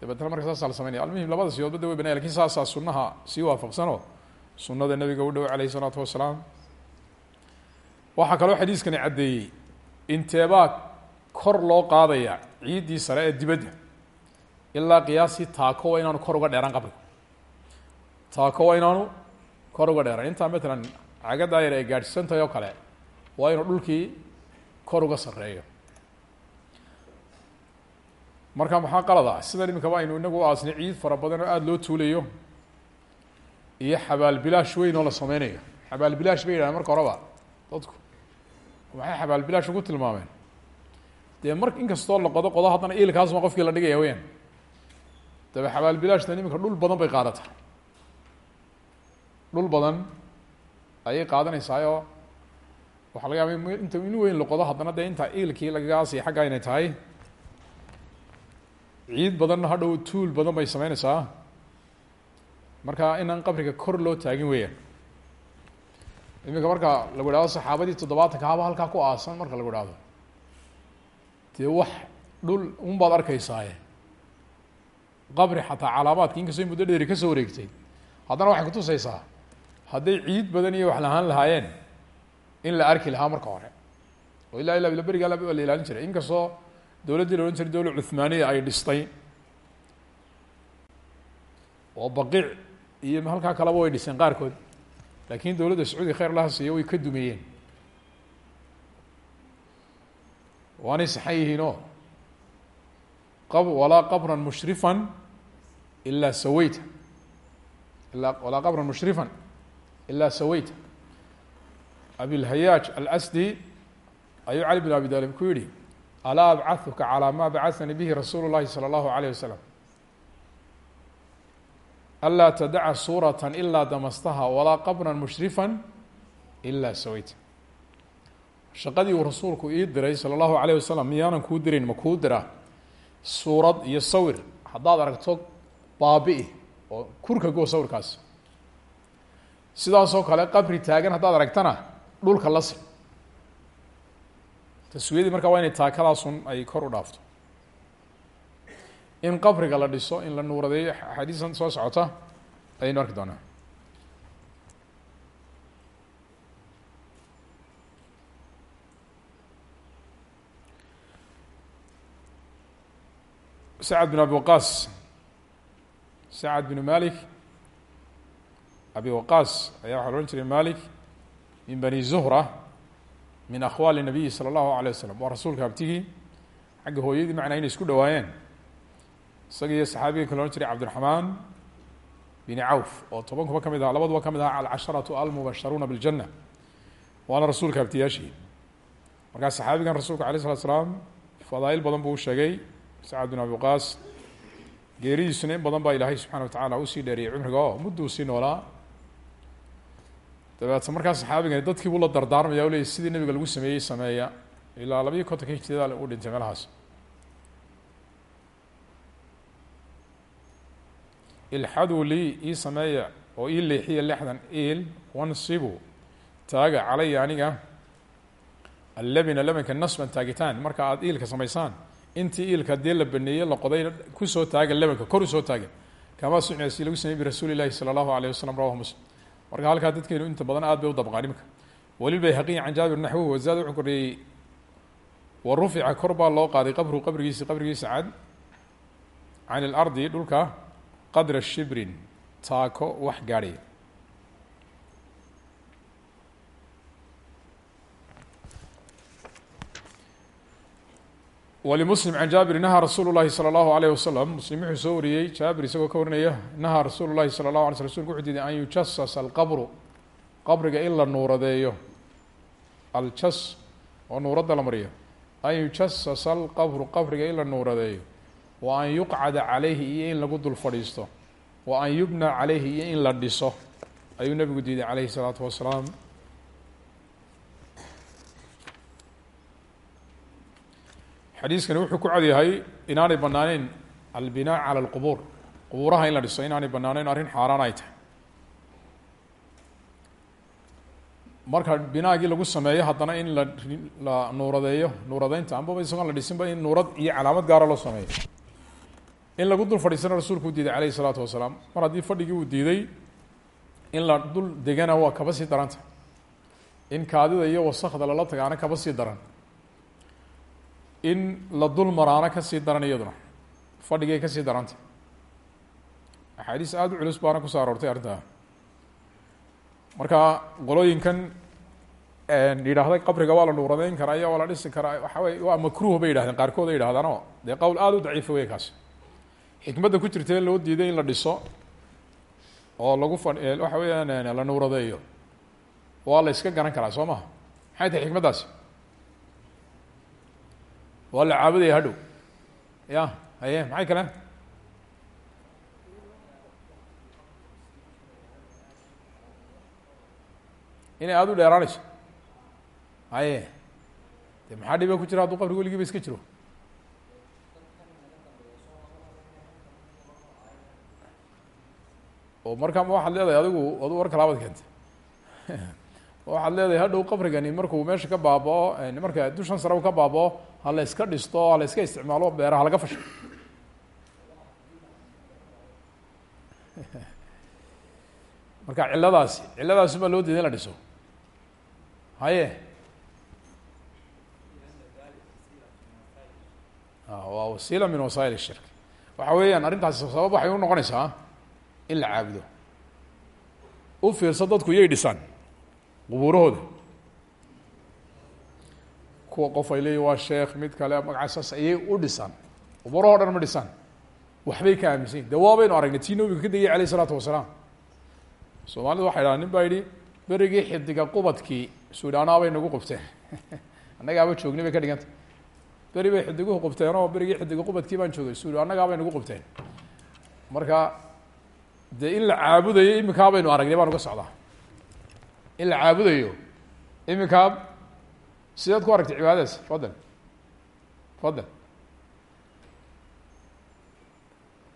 Dabeetna marka saasaa la sameynaya. Almuhim labada siyoodba de way banaya laakiin saasaa sunaha sii waafaqsanoo sunada nebiga u dhow alayh الsalaatu wasalaam. Waxaa kaloo xadiiskani caddeeyey inteebaa kor loo qaadaya ciiddii sare ee dibadda ilaa qiyaasii taako waa inaanu kor uga dheeraan qabriga taako waa inaanu kor uga dheeraan. Intaa matalan cagadaa yar ay gaadhsiisantahay oo kale waa inuu dhulkii kor uga sarreeyo. Marka maxaa qalad ah? Sidan iminkaba aynu inagu u aasnay ciid fara badan oo aada loo tuulayo iyo xabaal bilaash weyn oo la sameynayo. Xabaal bilaash bay yidhahdeen marka horeba dadku. Maxay xabaal bilaash ugu tilmaameen. Dee mar inkastoo la qodo qodo haddana iilkaasma qofkii la dhigaya weyaan dabe xabaal bilaashtan iminka dhul badan bay qaadataa. Dhul badan ayay qaadanaysaayoo waxaa laga yaaba inta in weyn la qodo haddana dee inta iilkii lagagaasiya xagga inay tahay. Ciid badanna hadhow tuul badan bay sameynaysaa marka inaan qabriga kor loo taagin weeyaan. Iminka marka lagu ihahdo saxaabadii toddobaatanka haba halkaa ku aasan marka lagu ihahdo dee wax dhul un baad arkaysaaye. Qabri xataa calaamaadki inkastoo muddo dheeri ka soo wareegtay. Haddana waxay kutusaysaa hadday ciid badan iyo wax lahaan lahaayeen in la arki lahaa marka hore. Oo ilaa ila berigaa la la ilaalin jiray. Inkastoo dowladdii la odhan jiray dowla cuhmaaniya ay dhistay. Oo baqiic iyo halkaa kaleba way dhiseen qaarkood. Laakiin dowladda sacuudi khayr laha siiyo way ka dumeeyeen. Waanay saxan yihiinoo qab walaa qabran mushrifan ilaa saweyta ilaa walaa qabran mushrifan ilaa saweyta abilhayaaj alasdi ayuu cali bin abi talib ku yihi alaa abcahuka calaa maa bacasanii bihi rasuulu llahi salى allahu alayh wasalam anlaa tadaca suurata ilaa damastaha walaa qabran mushrifan ilaa saweyta shaqadii uu rasuulku ii diray salى allahu alayh wasalam miyaanan kuu dirayn ma kuu diraa suurad iyo sawir haddaad aragto baabi'i oo kurka go sawirkaas sidaasoo kale qabri taagan haddaad aragtana dhulka la sin taswiyadii markaa waa inay taakadaasun ay kor u dhaafto. In qabriga la dhiso in la nuuradeeyo axaadiistan soo socota ayaynu arki doonaa. Sacad bin abi waqaas sacad binu malik abi waqaas ayaa waxa la ohan jiray malik min bani zuhra min akhwaali nabiyi sala allahu alay wasalam waa rasuulka abtigii xagga hooyadii macnaa inay isku dhawaayeen. Isaga iyo saxaabiga kala ohan jiray cabdiraxmaan bn cawf oo toban kuba ka mid aha labaduba ka mid aha alcasharatu almubasharuuna biاljana waana rasuulka abtiyaashii markaa saxaabigan rasuulka alay slat slaam fadaail badan buu u sheegay sacad bin abi waqaas geeridiisuna in badan baa ilaahay subxana wa tacala sii dheeriyay cumriga oo muddu u sii noolaa dabeetna markaa saxaabigani dadkii buu la dardaarmaya leeyay sidii nabiga lagu sameeyey sameeya. Ilaa labayo kontonka hijirada u dhintay meelahaas. Ilxaduu lii ii sameeya oo ii leexiya lexdan iil wansibu taaga calaya aniga. Allabina labanka nasban taagitaan marka aada iilka samaysaan intii iilka dee la baneeyey la qoday ku soo taaga labanka kor u soo taaga. Kamaa sucna si lagu sameyey birasuuli llahi sala allahu alayh wasalam rawahu muslim marka halkaa dadkeenu inta badan aad bay u dabqaan imika walilbayhaqiyi can jaabir naxwuhu wazaad wuxuu koriyey wa rufica kor baa loo qaaday qabru qabrigiisi qabrigiisa cad can ilardi dhulka qadra shibrin taako wax gaadhaya walimuslim can jaabir nahaa rasuulu llahi salى allahu alayh wasalam muslim wuxuu soo wariyey jaabir isagoo ka warinaya nahaa rasuulu llahi sala اllahu alay sl rsulku wuxuu diiday an yujasasa alqabru qabriga in la nuuradeeyo aljas oo nuuradda la mariyo an yujasasa alqabru qabriga in la nuuradeeyo wa an yuqcada calayhi iyo in lagu dul fadhiisto wa an yubna calayhi iyo in la dhiso ayuu nabigu diiday calayhi الsalaatu wasalaam xadiiskani wuxuu ku cadyahay inaanay banaaneyn albinaa cala alqubuur. Qubuuraha in la dhiso inaanay banaaneyn arrin xaaraan ay tahay. Marka binaagii lagu sameeyo haddana in la la nuuradeeyo nuuradeynta ambaba isagoon la dhisinba in nuurad iyo calaamad gaara loo sameeyo. In lagu dul fadhiisana rasuulku u diiday calayhi isalaatu wasalaam. Mar haddii fadhigii uu diiday in la dul degana waa kaba sii daranta. In kaadida iyo wasakda lala tagaana kaba sii daran in la dul maraano ka sii daran iyaduna. Fadhigay ka sii daranta axaadiis aada u culus baana ku soo aroortay arrintaa. Marka qolooyinkan yidhaahday qabriga waa la nuuradeyn karaa iyo waa la dhisi karaa waxa wey waa makruuh bay yidhahdeen qaarkood ay yidhahdaan oo dee qowl aada u daciifa wey kaas. Xikmadda ku jirta loo diiday in la dhiso oo lagu fa waxa weeyaan la nuuradeeyo. Waa la iska garan karaa soo maha maxay tahay xikmaddaasi waa la caabudaya hadhow. Ya haye maxay kale inay aada u dheeraanayso. Haye. De maxaa dhiba ku jira? Hadduu qabriga weligiiba iska jiro. Oo markaa ma waxaad leedahay adigu adu war kalaabaad keentay waxaad leedahay hadhow qabrigani markuu meesha ka baabao marka dushan sare ka baabao ha la iska dhisto ha la iska isticmaalo beeraha laga fasho. Marka ciladaasi ciladaasi baa loo diiday in la dhiso? Haye? Waa wasiila min wasaa'il shirk. Waxa weeyaan arrintaasi sabab waxay u noqonaysaa in la caabudo. U fiirso dadku iyay dhisaan qubuurahooda kuwa qof ay leeyihiin waa sheekh mid kale magacasaas ayay u dhisaan qubuurahoo dhan ma dhisaan waxbay ka aaminsan yihiin de waabaynu aragnay. Tii nabiga ka degay alayh isalaatu wasalaam. Soomaalidu waxay dhahaan nin baa yidhi berigii xidiga qubadkii suudhaanaa bay nagu qubteen. Annagaaba joognay bay ka dhiganta beri bay xidiguhu qubteen oo berigii xidiga qubadkii baan joogay. Suud annagaa bay nagu qubteen. Marka dee in la caabudayo iminkaa baynu aragnay baan uga socdaa in la caabudayo iminkaa sideed ku aragtay cibaadadaas fadal fadal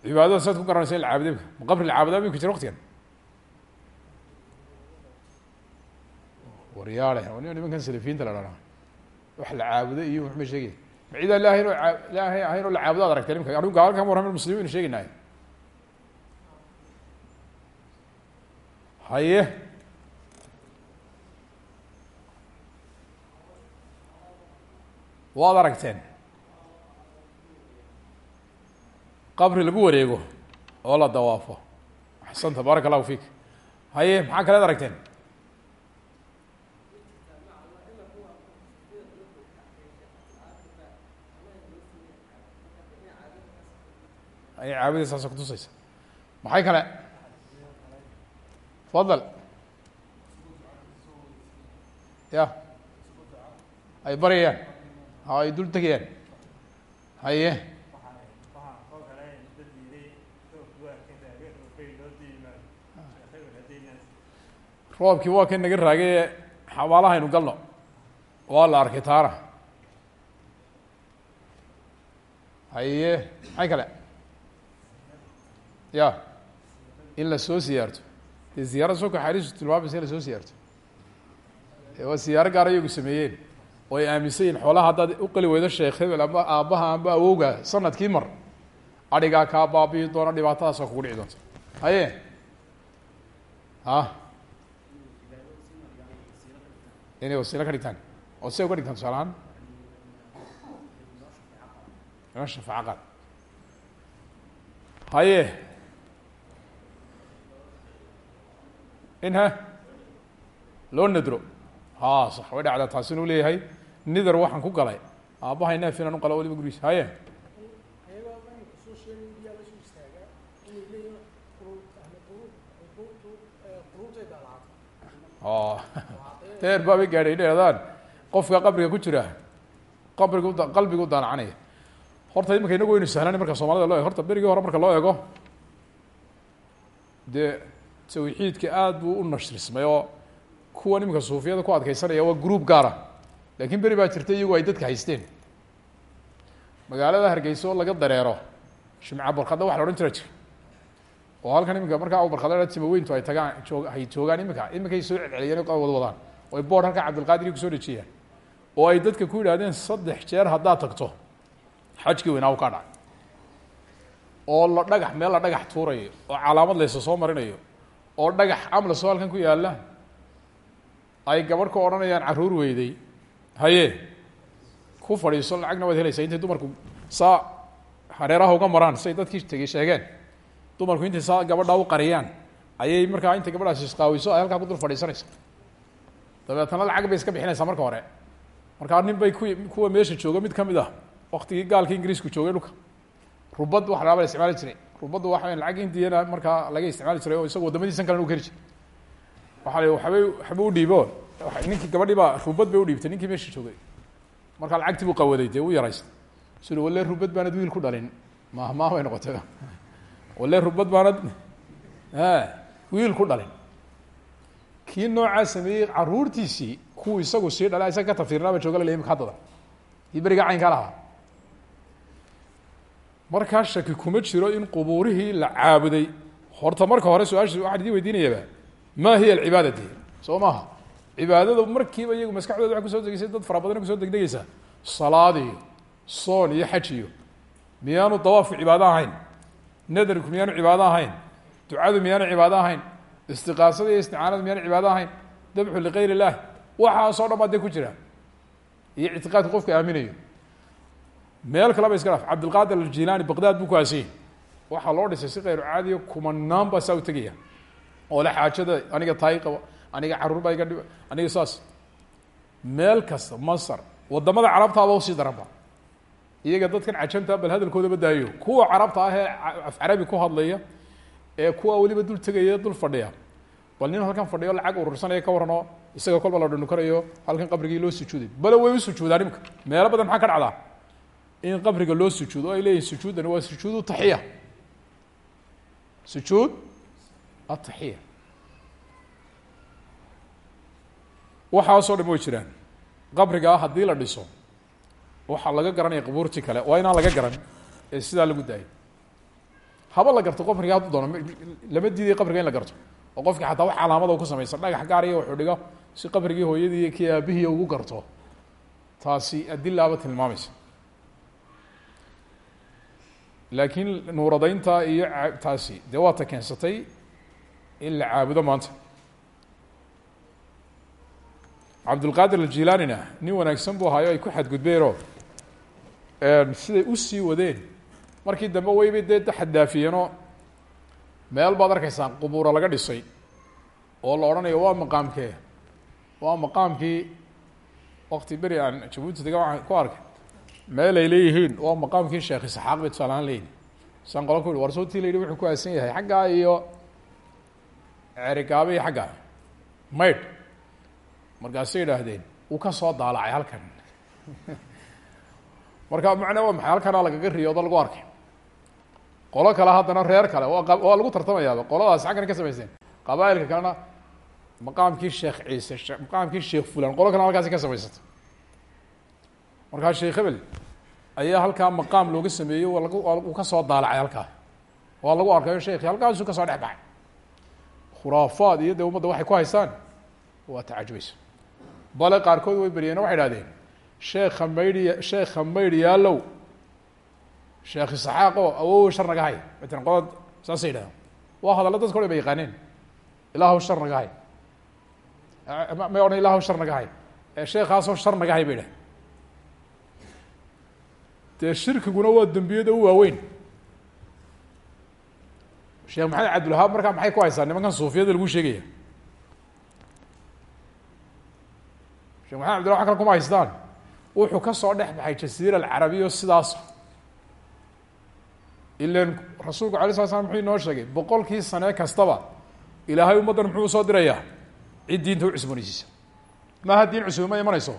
cibaadada saad ku garanaysa in la caabuday imka ma qabri la caabudaa imka jira waqtigan. Waryaale ni nimankan salafiyiinta la dhahaa wax la caabuday iyo wuxuma sheegaya ma cid aan ilaahay ahayn oo la caabudo ad aragteen imka anigu gaalkan warramin muslimiin inu sheegaynay haye waad aragteen? Qabri lagu wareego oo la dawaafo. Axsanta baaraka allahu fiik. Haye maxaa kalead aragteen? Ayay caabudi saasa kutusaysa maxay kale? Fadal. Ya ay baryayaan ay dul tegayaan haye roobkii waa kan naga raagaye xabaalahaynu galno. Waa la arkay taana haye maxay kale. Ya. In la soo siyaarto. Dee ziyaarada soo kaxariisu tilmaamaysa in la soo siyaarto. Waa siyaaro gaar iyagu sameeyeen oo ay xoolaha haddaad u qali weydo sheekh hebel amba aabbaha amba awowga sannadkii mar. Adhigaa kaa baabi'i doona dhibaatadaas oo kugu dhici doonta. Haye? Ha? Inay wasiilo ka dhigtaan. Oo say uga dhigtaan shafaaco qaad. Haye? In ha? Loo nadro. Ha sax way dhacdaa. Taasi inuu leeyahay nither waxaan ku galay. Aabbahay neef inaan u qalo waliba gurigiisa haye? Deer baabay gaadhay hahdaan qofka qabriga ku jira qabriga uda qalbiga u daanacanaya horta imika inagu waynu sahlanay marka soomaalida loo horta berigii hore marka loo eego dee tawxiidka aada buu u nashrismay oo kuwan iminka suufiyada ku adkeysanaya waa group gaara laakiin beri baa jirta iyagu ay dadka haysteen. Magaalada hargeysa oo laga dareero shimca barkadda waxa la odhan jira jir. Oo halkan iminka markaa u barkada timaweyntu ay tagaan joog joogaan iminka. Iminkay soo celceliyeen wad wadaan. Oo ay boord halka cabdilqaadir ku soo dhejiyaan oo ay dadka ku yidhahdeen saddex jeer haddaad tagto xajkii weynaa u ka dhacay. Oo la dhagax meel la dhagax tuurayo oo calaamad laysa soo marinayo oo dhagax amlasoo halkan ku yaalla ay gabadh ka odhanayaan carruur weyday haye ku fadhiiso lacagna waad helaysaa. Intay dumarku saa hareeraha uga maraan siay dadkii tegey sheegeen dumarku intay saa gabadhaa u qariyaan ayay markaa intay gabadhaasi isqaawiso ay halkaa ku dul fadhiisanaysa. Dabeetana lacag bay iska bixinaysaa marka hore. Markaa nin bay ku kuwa meesha jooga mid ka mid ah waktigii gaalka ingiriisku joogay dhulka. Rubad waxa laaba la isticmaali jiray. Rubaddu waxa lacag indiyana markaa laga isticmaali jiray oo isaga waddamadiisan kalena u keri jiray. Waxaa la waxbay waxba dhiibo ninkii gabadhii baa rubad bay udhiibtay ninkii meesha joogay. Markaa lacagtii buu qawaday dee u yaraystay suri walle rubad baanad wiil ku dhalin. Mahmaa bay noqotay. Walle rubad baanad wiil ku dhalin. Kii noocaa sameeyey caruurtiisii kuwu isagu sii dhala isaga ka tafiirnaaba jooga lale imika haddada kii beriga caynkaa lahaa shaki kuma jiro in qubuurihii la caabuday. Horta marka hore su'aasha waxaan idin weydiinayaba ma hiya alcibaadati soo maaha cibaadada markiiba iyagu maskaxdooda waa ku soo degeysay dad fara badan ku soo degdegeysaa salaad iyo soon iyo xaj miyaanu dawaafku cibaado ahayn nadarku miyaanu cibaado ahayn ducadu miyaanu cibaado ahayn istiqaasada iyo isticaanada miyaanu cibaado ahayn dabxu ligayr illah waxaasoo dhan baa dee ku jira. Iyo ictiqaadka qofka aaminayo. Meel kaleba iska dhaaf cabdilqaadir aljilaani baqdaad buu ku aasiyey waxaa loo dhisay si kayru caadiya kumanaan baa saa u tegaya. Oo le xaajada aniga taay qaba aniga carruur baa iga dhib aniga saas meel kasta masar waddamada carabtaaba u sii daranba iyaga dadkan cajamta bal hadalkoodaba daayo. Kuwa carabta ah ee af carabi ku hadlaya ee kuwa weliba dul tegaya dul fadhiya. Bal nin halkan fadhiyo lacag urursanaya ka warano isaga kolba la dhunukanayo halkan qabrigii loo sujuuday bale way u sujuudaan imika meelo badan maxaa ka dhacdaa? In qabriga loo sujuudo ay leeyihiin sujuudani waa sujuud taxiya. Sujuud ataxiya waxaasoo dham way jiraan. Qabrigaa haddii la dhiso waxaa laga garanaya qabuurtii kale waa inaan laga garan ee sidaa lagu daayo haba la garto qabriga hadduu doono lama diiday qabriga in la garto. Oo qofki xataa wax calaamada ku samaysan dhagax gaariya wuxuu dhigo si qabrigii hooyadii iyo kii aabihii ugu garto taasi adilaaba tilmaamaysa. Laakiin nuuradaynta iyo taasi dee waata keensatay in la caabudo maanta cabdulqaadir aljilaanina nin wanaagsan buu ahaayo ay ku xadgudbeenoo siday u sii wadeen. Markii dambe weybay dee xaddaafiyeenoo meel baad arkaysaa qubuura laga dhisay oo la odhanayo waa maqaamkee waa maqaamkii wakti beri aan jabuuti dega ku arkay meel ay leeyihiin waa maqaamkii sheekh isxaaq bay tusaalahaan leeyihiin saan qola ku yihi war sootii la yidhi wuxuu ku aasan yahay xaggaa iyo cerigaabe iyo xaggaa markaasay idhaahdeen wuu ka soo daalacay halkan. Marka macnaa waa maxay? Halkanaa riyoodo lagu arkay. Qolo kale haddana reer kale waa lagu tartamayaaba qoladaas xaggan ka samaysteen qabaailka kalena maqaamkii sheekh ciise maqaamkii sheekh fulan qolo kalena halkaasi ka samaysatay markaa sheekh hebel ayaa halkaa maqaam looga sameeyey lag uu ka soo daalacay halkaa. Waa lagu arkayo sheekhi halkaasuu ka soo dhex baxay. Khuraafaad iyo dee waxay ku haystaan? Waa tacajubaysa bale qaarkood way beriyeen waxay idhahdeen sheekha maydhi sheekha maydhi yaalow sheekh isaxaaq oo awow shar naga hay matalan qolad saasay yidhahdeen. Waa hadalla dadka o ba yaqaaneen. Ilaahow shar naga hay may odhan ilahow shar naga hay sheekaasoo shar naga hay bay idhahdeen dee shirkiguna waa dembiyada u waaweyn. Sheekh maxamed cabdulwahaab markaa maxay ku haysaa nimankan suufiyada lagu sheegaya shekh maxamed abdillah wa kale kuma haystaan. Wuxuu ka soo dhex baxay jasiira alcarabiya sidaas. Ilan rasuulku alay sala slam muxuu inoo sheegay boqolkii sane kastaba ilaahay ummaddan muxuu u soo dirayaa cid u cusboonaysiisa. Maaha diin cusub ma imanayso.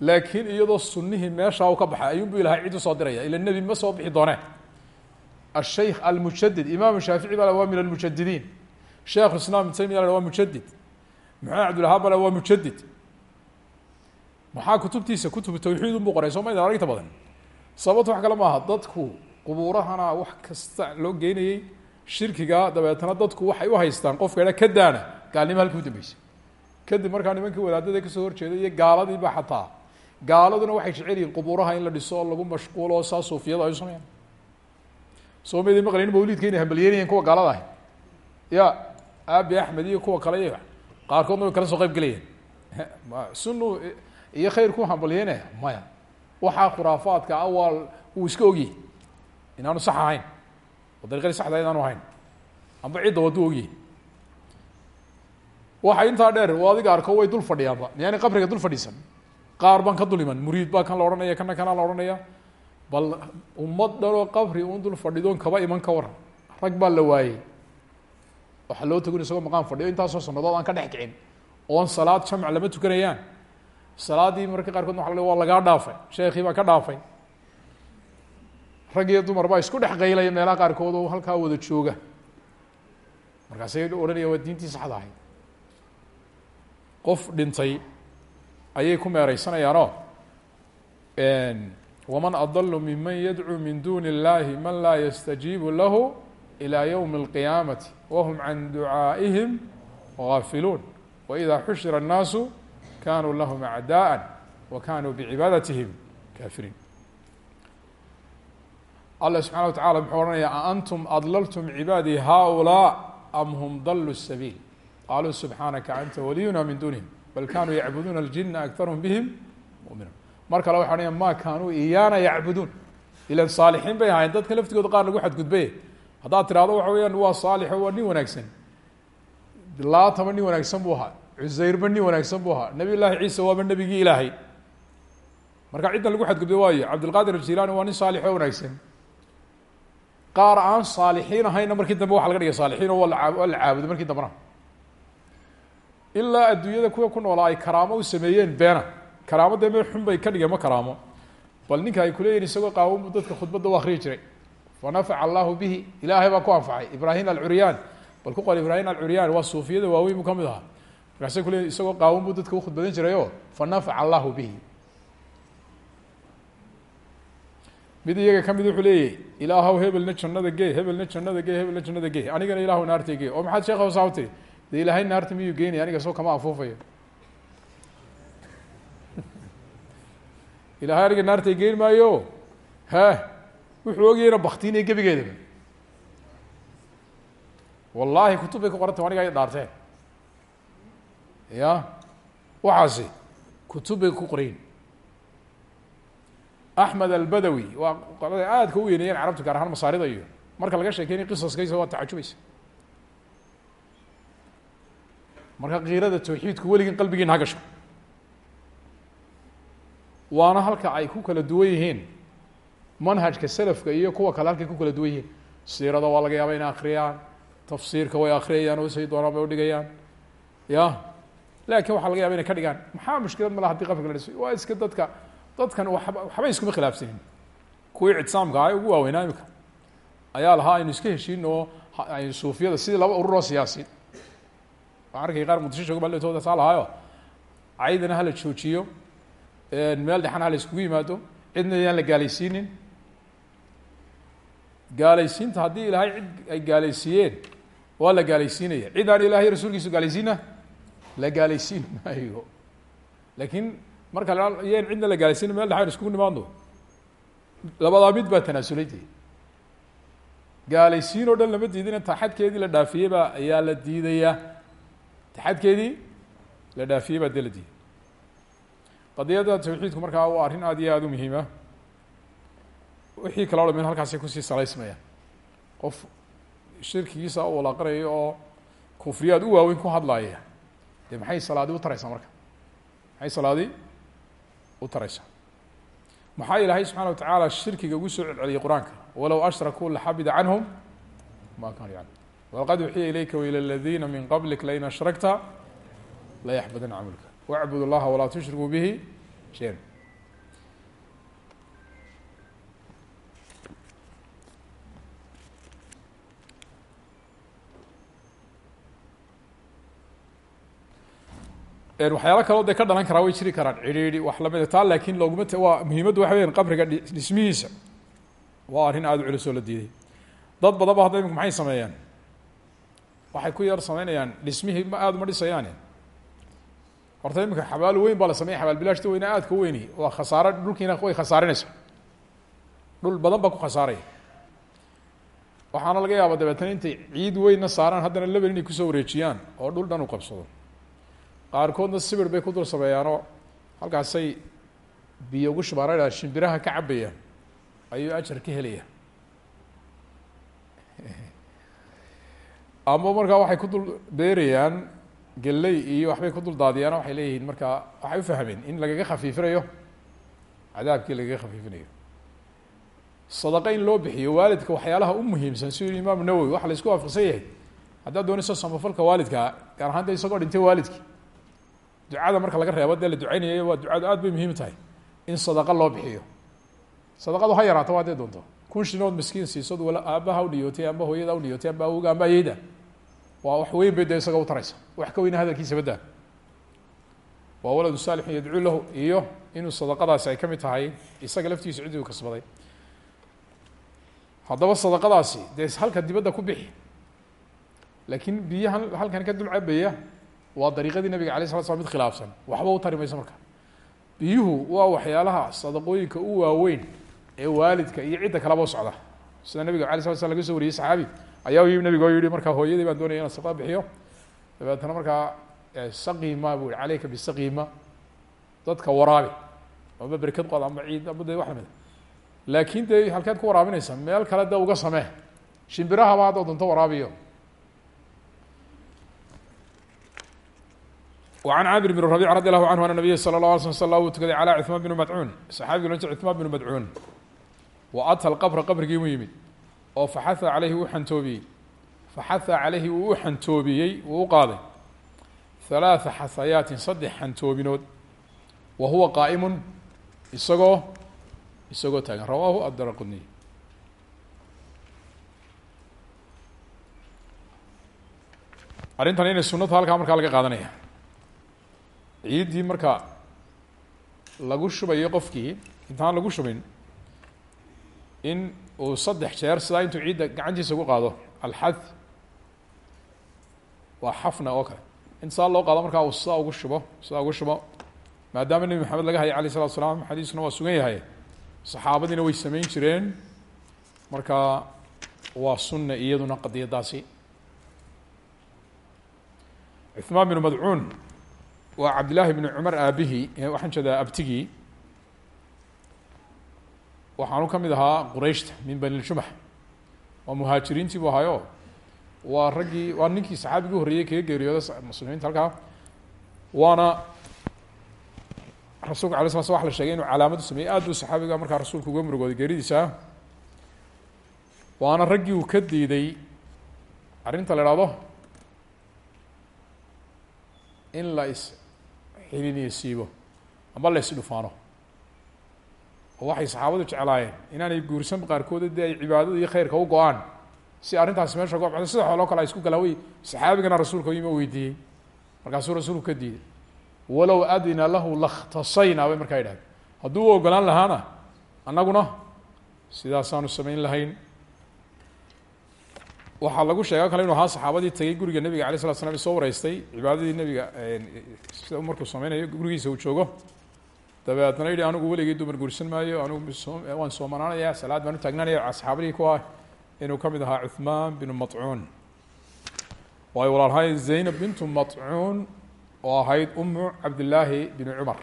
Laakiin iyadoo sunihii meeshaa u ka baxay ayuunbu ilahay cid u soo diraya. Ila nebi ma soo bixi doonee asheikh almujadid imaamu shaafici baa waa min almujadidiin sheekh islam ibn taymiya waa mujadid. Maxamed cabdilwahaab bale waa mujadid maxaa kutubtiisa kutubu tawxiid unbuu qoray? Soo maydan aragta badan. Sababto wax kale maaha dadku qubuurahana wax kasta loo geynayey shirkiga dabeetana dadku waxay u haystaan qofka idha ka daana gaalnimo halkii u dambeysay. Kadib markaa nimankii wadaadada ka soo horjeeday iyo gaaladiiba xataa gaaladuna waxay jecel yihiin qubuuraha in la dhiso oo lagu mashquulo saa suufiyada ay u sameeyaan. Soo maydin maqlayn mawliidka inay hambalyeynayeen kuwa gaalada ahy ya aabi axmed iyo kuwa kale iyo qaarkoodna way kala soo qayb gelayeen sunu iyo khayr ku hambalyeynaya maya. Waxaa khuraafaadka awal uu iska ogyahy inaanu sax ahayn. Oo dariiqadii saxda inaanu ahayn. Amba cidda waduu ogyahy waxa intaa dheer oo adiga arko way dul fadhiyaanba miyaani qabriga dul fadhiisan. Qaar ka dul iman muriid kan la odhanaya kana la odhanaya. Bal ummad dhanoo qabri un dul fadhidoon kaba iman ka waran. Rag baa la waayey. Waxaa loo tagun isagoo maqaan fadhiyo intaasoo sanadood aan ka dhex kicin. Oon salaad jamc lama tukanayaan salaaddii mararka qaarkood waa la waa lagaa dhaafay sheekii baa ka dhaafay rag iyo dumar baa isku dhex qaylaya meelaha qaarkood oo halkaa wada jooga markaasay odhanaya waa diintii saxda ahayd qof dhintay ayay ku meereysanayaanoo waman adalu miman yadcuu min duni اllahi man laa yastajiibu lahu ilى ywmi اlqiyaamati wahum can ducaa'ihim gaafiluun waإida xushira الnaasu kanuu lahm acdaaءa wa kanuu bcibaadatihim kaafiriin alla subxana wa tacala muxuu ohanaya a antum adlaltum cibaadii haulaa am hm daluu sabiil? Qaluu subxaanaka anta waliyuna min dunihim bal kanuu yacbuduuna اljina akarhm bihim muminuun. Mar kale waxa ohanaya ma kanuu iyaana yacbuduun. Ilan saalixiin bay ahaayeen dadka laftigooda qaar lagu xadgudbaye haddaad tirahdo waxa weyaan waa saalixo waa nin wanaagsan. Laatama nin wanaagsan buu ahaa cusayrba nin wanaagsan buu ahaa. Nabiy llaahi ciisa waaba nebigii ilaahay. Marka ciddan lagu xadgudbay waayo cabdilqaadir ajilaani waa nin saalix oo wanaagsan. Qaar aan saalixiin ahayna markii dambe waxa laga dhigay saalixiin oo waa la caabuday markii dambena. Ilaa adduunyada kuwa ku noolaa ay karaamo u sameeyeen beena. Karaamo dee meel xun bay ka dhigeen ma karaamo. Bal ninka ay kuleeyihin isagoo qaawan buu dadka khudbadda u akriyi jiray. Fanafaca allahu bihi ilaahay baa ku anfacay. Ibraahim alcuryaan bal ku qor ibraahim alcuryaan waa suufiyada waaweyn buu ka mid ahaa markaasay kuleeyihin isagoo qaawan buu dadka ukhudbadan jiray o fanafaca allahu bihi. Mid iyaga ka mid wuxuu leeyahy ilaahow hebelna jannada gee hebelna jannada gee hebelna jannada gee. Anigana ilaahu naarta gee. Oo maxaad sheekh saa u tiri dee ilaahay naarta miyuu geenaya aniga soo kama afuufayo ilahay aniga naartay geen maayo? Ha? Wuxuu ogayana baktiinaya gebigeedaba. Wallahi kutub bay ku qoranta aniga ay dhaarteen ya? Waxaasi kutub bay ku qorayin axmed albadawi waa qolada aadka u weynayeen carabtu gaar ahaan masaarida iyo marka laga sheekeynay qisaskaysa waa tacajubaysa marka kiirada tawxiidku weligin qalbigiina ha gasho. Waana halka ay ku kala duwan yihiin manhajka selafka iyo kuwa kale halkay ku kala duwan yihiin. Siirada waa laga yaaba inay akriyaan tafsiirka way akriyayaan oo say doonaan bay udhigayaan ya laakin waxaa laga yaba inay ka dhigaan. Maxaa mushkilad ma laha haddii qabriga la dhiso waa iska dadka dadkan waxba iskuma khilaafsanin kuwii ictisaamka ah ugu waaweynaa imika ayaa lahaa aynu iska heshiin oo suufiyada sidii laba urur oo siyaasiin waan arkay qaar muqdisho jooga baletooda saa lahaayo caydana hala joojiyo. Meel dhexana hala iskugu yimaado. Cidna yaan la gaalaysiinin. Gaalaysiinta haddii ilaahay cid ay gaalaysiiyeen waa la gaalaysiinaya. Cid aan ilahay rasuulkiisu gaalaysiina la gaalaysiin maayo laakiin marka la cidna la gaalaysiina meel dhexan iskugu nimaadno. Labadaa mid baa tanaasulay dee gaalaysiin oo dhan lama diidina taxadkeedii la dhaafiyey baa ayaa la diidayaa taxadkeedii la dhaafiyey baa dee la diiday qadiyadda tawxiidku markaa waa arrin aad iyo aada u muhiima wixii kale o dhamin halkaasay ku sii salaysmayaan qof shirkigiisa u walaaqanaya oo kufriyaad u waaweyn ku hadlaaya dee maxay salaadii utaraysaa marka? Maxay salaadii u taraysaa? Maxaa ilaahay subxana watacaala shirkiga ugu soo celceliyay qur'aanka? Walow ashrakuu laxabida canhum ma kaanuu yaclam walaqad uxiya ilayka waila aladiina min qablik lain ashrakta layaxbadana camalka wacbud اllaha walaa tushrikuu bihi shayan. Waxyaalo kaloo dee ka dhalan karaa way jiri karaan. Cidhiidhi wax lamida taa laakiin looguma waa muhiimaddu waxa weyan qabriga dhismihiisa. Waa arrin aada u culus oo la diiday. Dad badan ba hadda imika maxay sameeyaan? Waxay ku yar sameynayaan. Dhismihii ma aada uma dhisayaane. Horta imika xabaal weyn baa la sameya xabaal bilaashta weyne aadka u weyni. Waa khasaare dhulkiina way khasaarinaysa dhul badan baa ku khasaaraya. Waxaana laga yaaba dabeetana intay ciid weynna saaraan haddana leban inay ku soo wareejiyaan oo dhul dhan u qabsado qaarkoodna sibir bay ku dul sameeyaanoo halkaasay biyo ugu shubaanayha shimbiraha ka cabayaan ayuu ajar ka helaya ama markaa waxay ku dul beerayaan gelley iyo waxbay ku dul daadiyaan waxay leeyihiin markaa waxay u fahmeen in lagaga khafiifinayo cadaabkii lagaga khafiifinayo. Sadaqa in loo bixiyo waalidka waxyaalaha u muhiimsan siduu imaamu nawowi waxa la isku waafaqsan yahay. Haddaad doonayso samafalka waalidkaa gaar ahaan de isagoo dhintay waalidkii ducada marka laga reebo dee la duceynayo waa ducadu aad bay muhiim tahay in sadaqa loo bixiyo. Sadaqadu ha yaraato waa dee kun shinood miskiin siisad wala aabaha u niyootay amba hooyada u niyootay amba awga amba ayeyda waa wax weyn bay dee u taraysa. Wax ka weyna hadalkiisa baddaa waa waladu saalixun yadcuu lahu iyo inuu sadaqadaasi ay ka mid tahay isaga laftiisu cidii u kasbaday. Haddaba sadaqadaasi dee halka dibadda ku bixi laakiin biyahan halkan ka dul waa dariiqadii nabiga alay slat mid khilaafsan. Waxba u tari marka. Biyuhu waa waxyaalaha sadaqooyinka u waaweyn ee waalidka iyo cidda kaleba u socda. Sida nabiga alay slat slam laga soo wariyey saxaabi ayaa oo yihi markaa hooyadii baan doonaya inaan sadaqa bixiyo. Dabeetana markaa saqima bu i caleyka bisaqima dadka waraabi. Amba berkad qod amba ciid amba de wax la mid laakin dee halkeed ku waraabinaysa meel kale de uga samee. Shimbirahaba haddaad doonto waraabiyo وعن cاmر بن ربيع رضي الله عنه أن النبy صلى الله علي sلم صلى uu tukaday عlى cثمان بن مdcuun صxaabiga lo jir cثmaan بن مdcuun وأtى الqبra qbrigii u yimid oo faxaثa عaleyhi uu xantoobiyey faxaثa عaleyhi uu u xantoobiyey uu u qaaday ثaلاثa xaثayaatin saddex xantoobinood wa huwa qaaئm isagoo isagoo taagan rawaahu الdarqطني arrintan inay sunata halkaa markaa laga qaadanaya ciiddii marka lagu shubayo qofkii intaan lagu shubin in uu saddex jeer sidaa intuu ciidda gacantiisa ku qaado alxad waa xafna oo kale. In saa loo qaado markaa uu sidaa ugu shubo sidaa ugu shubo maadaama nebi maxamed laga hayay alayh salatu salaam xadiiskuna waa sugan yahay. Saxaabadiina way samayn jireen. Marka waa sunna iyaduna qadiyadaasi. Cuثmaan binu madcuun waa cabdillaahi bni cumar aabihii waxaan jeedaa abtigii. Waxaanu ka mid ahaa qurayshta min bani ljumax waa muhaajiriintii buu ahaayo. Waa raggii waa ninkii saxaabigii horreeyey kaga geeriyooda muslimiinta halkaa. Waana rasulka ala sla sl wa la sheegay inuu calaamadu sameeyey. Aad buu saxaabiga markaa rasuulku uga murugooday geeridiisa. Waana raggii uu ka diiday arrinta la ihahdo in la is xiliniyo siibo amba la isdhufaano. Oo waxay saxaabadu jeclaayeen inaanay guursan qaarkooda dee ay cibaadada iyo khayrka u go'aan si arrintaasi meesha uga baxdo sida xooloo kale ay isku galaawey saxaabigana rasuulka yima weydiiyey. Markaasuu rasuulku ka diiday walow adina lahu lakhtasayna bay markaa yidhahdeen. Hadduu u ogolaan lahaana annaguna sidaasaanu samayn lahayn waxaa lagu sheega kale inu ahaa saxaabadii tagay guriga nebiga alay slat slam soo wareystay cibaadadii nebiga sida markuu samaynayo gurigiisa uu joogo. Dabeedna yihi anigu weligii dumar guursan maayo anigu waan soomanaanaya salaad baan utaagnaanaya saxaabadii ku ah inuu ka mid ahaa cuhmaan bin macuun oo ay walaalhayn zaynab bintu macuun oo ahayd umu cabdillaahi bini cumar.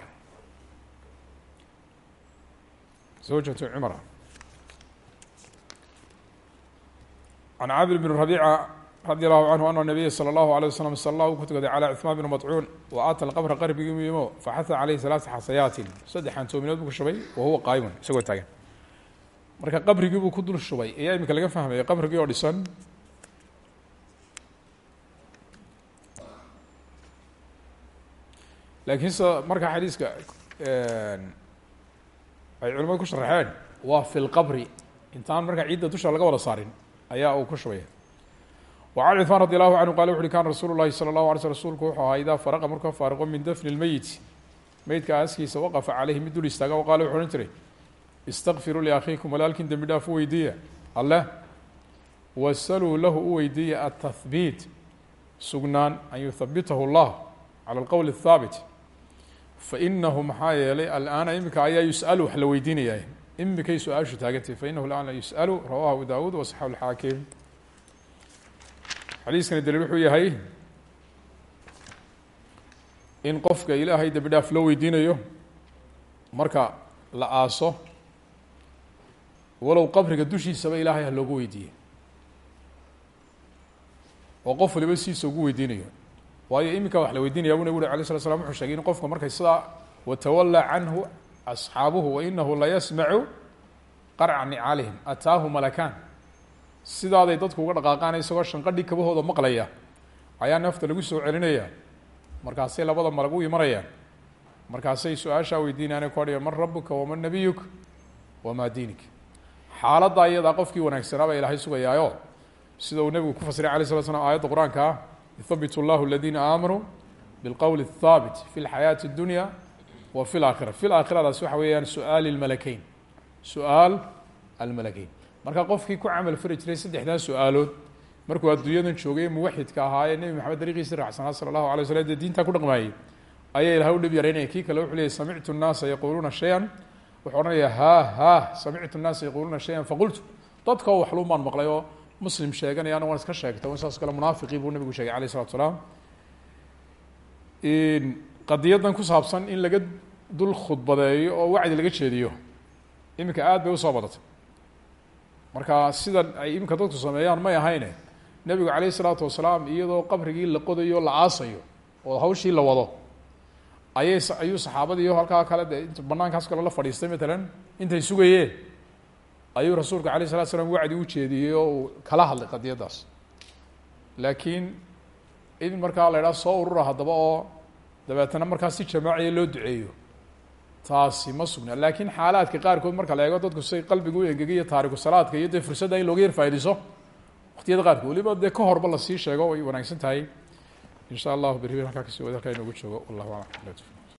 Zawjatu cumar can cabir bn rabiica radi allahu canhu ana nabiya sala allahu alay wasalam salla ku tukaday calaa cuhmaan bn madcuun wa aata alqabra qarbigii muyimo faxaha caleyhi salaasa xasayaatin saddex antoominaod buu ku shubay wa huwa qaaimun isagoo taagan marka qabrigii buu ku dul shubay ayaa iminka laga fahmaya qabrigii oo dhisan laakiin se markaa xadiiska ay culimadu ku sharaxeen waa fi lqabri intaan markaa ciidda dusha laga wada saarin ayaa uu ku shubaya وعن cثmaan radي الlahu عanهu qala wuxu uhi kana rasuulu الlahi salى الlahu alay sl rsulku wuxuu ahaa idaa faraqa markuu faariqo min dafni اlmeyit meydka aaskiisa waqafa caleyhi mid dul istaaga o qala wuxu ohan jiray istakfiruu liakhiikum walaalkin dembi dhaaf u weydiiya alleh wasaluu lahu u weydiiya atahbiit sugnaan an yuhabitahu اllah calى اlqowl الthaabit fainahu maxaa yeelay alana iminka ayaa yusأlu wax la weydiinaya imikay su-aashu taagantay fainahu alana yusأlu rawahu abu dawuud waصaxahu اlxaakim xadiiskani daliil wuxuu yahay in qofka ilaahay dembi dhaaf loo weydiinayo marka la aaso walow qabriga dushiisaba ilaahay ha loogu weydiiye oo qof waliba siisa ugu weydiinayo waayo iminka wax la weydiinaya bu nabig uri alay slat slam wuxuu sheegay in qofka markay sidaa watawalaa canhu asxaabuhu wainahu layasmacu qarca nicaalihim ataahu malakaan. Sidaaday dadku uga dhaqaaqaan isagoo shanqadhi kabahooda maqlaya ayaa nafta lagu soo celinayaa. Markaasay labada malag u imanayaan markaasay su'aashaa weydiinaane ku adhiya man rabuka waman nabiyuka wamaa diinika xaaladdaa iyadaa qofkii wanaagsanaabaa ilaahay sugayaayo. Sida uu nebigu ku fasiray alay slat slam aayadda qur'aanka ah yuthabitu llahu aladiina aamanuu bilqowli athaabit fi lxayaati اdunya wa fi laakhira fi laakhiradaas waxa weeyaan su'aali almalakeyn marka qofkii ku camal fari jiray saddexdaa su'aalood markuu adduunyadan joogay muwaxidka ahaa ee maxamed dariiqiisii raacsanaa sala allahu alay diintaa ku dhaqmaayey ayaa ilahay u dhib kii kale wuxuu leeyay samictu nnaasa yaquuluuna shay-an. Wuxuu odhanaya ha ha samictu nnaasa yaquuluuna shay-an. Faqultu dadka oo waxluun baan maqlay oo muslim sheeganaya ana waan iska sheegta. In saas kale munaafiqii buu nabigu sheegay alayh isalatu salaam. Qadiyadan ku saabsan in laga dul khudbadeeyo oo wacdi laga jeediyo. Iminka aad bay u soo badatay. Marka sidan ay iminka dadku sameeyaan may ahayne nebigu calayh isalaatu wasalaam iyadoo qabrigii la qodayo la aasayo oo hawshii la wado ayay ayuu saxaabadiiyo halkaa kale de int banaankaas kale la fadhiistay matalan intay sugayeen ayuu rasuulka alayh salatu slam wacdi u jeediyey oo uu kala hadlay qadiyaddaas laakiin in markaa la idhaha soo urura haddaba oo dabeetana markaa si jamaaciya loo duceeyo taasi ma sugna. Laakiin xaalaadka qaarkood marka la eego dadku say qalbiga u engegay iyo taariku salaadka iyo dee fursadda in looga yar faa'idiso waqtiyada qaarkood waliba dee ka horba la sii sheego way wanaagsan tahay. In sha allahu berri halkaa ka sii wada halkaa inoogu joogo. Wallahu aclam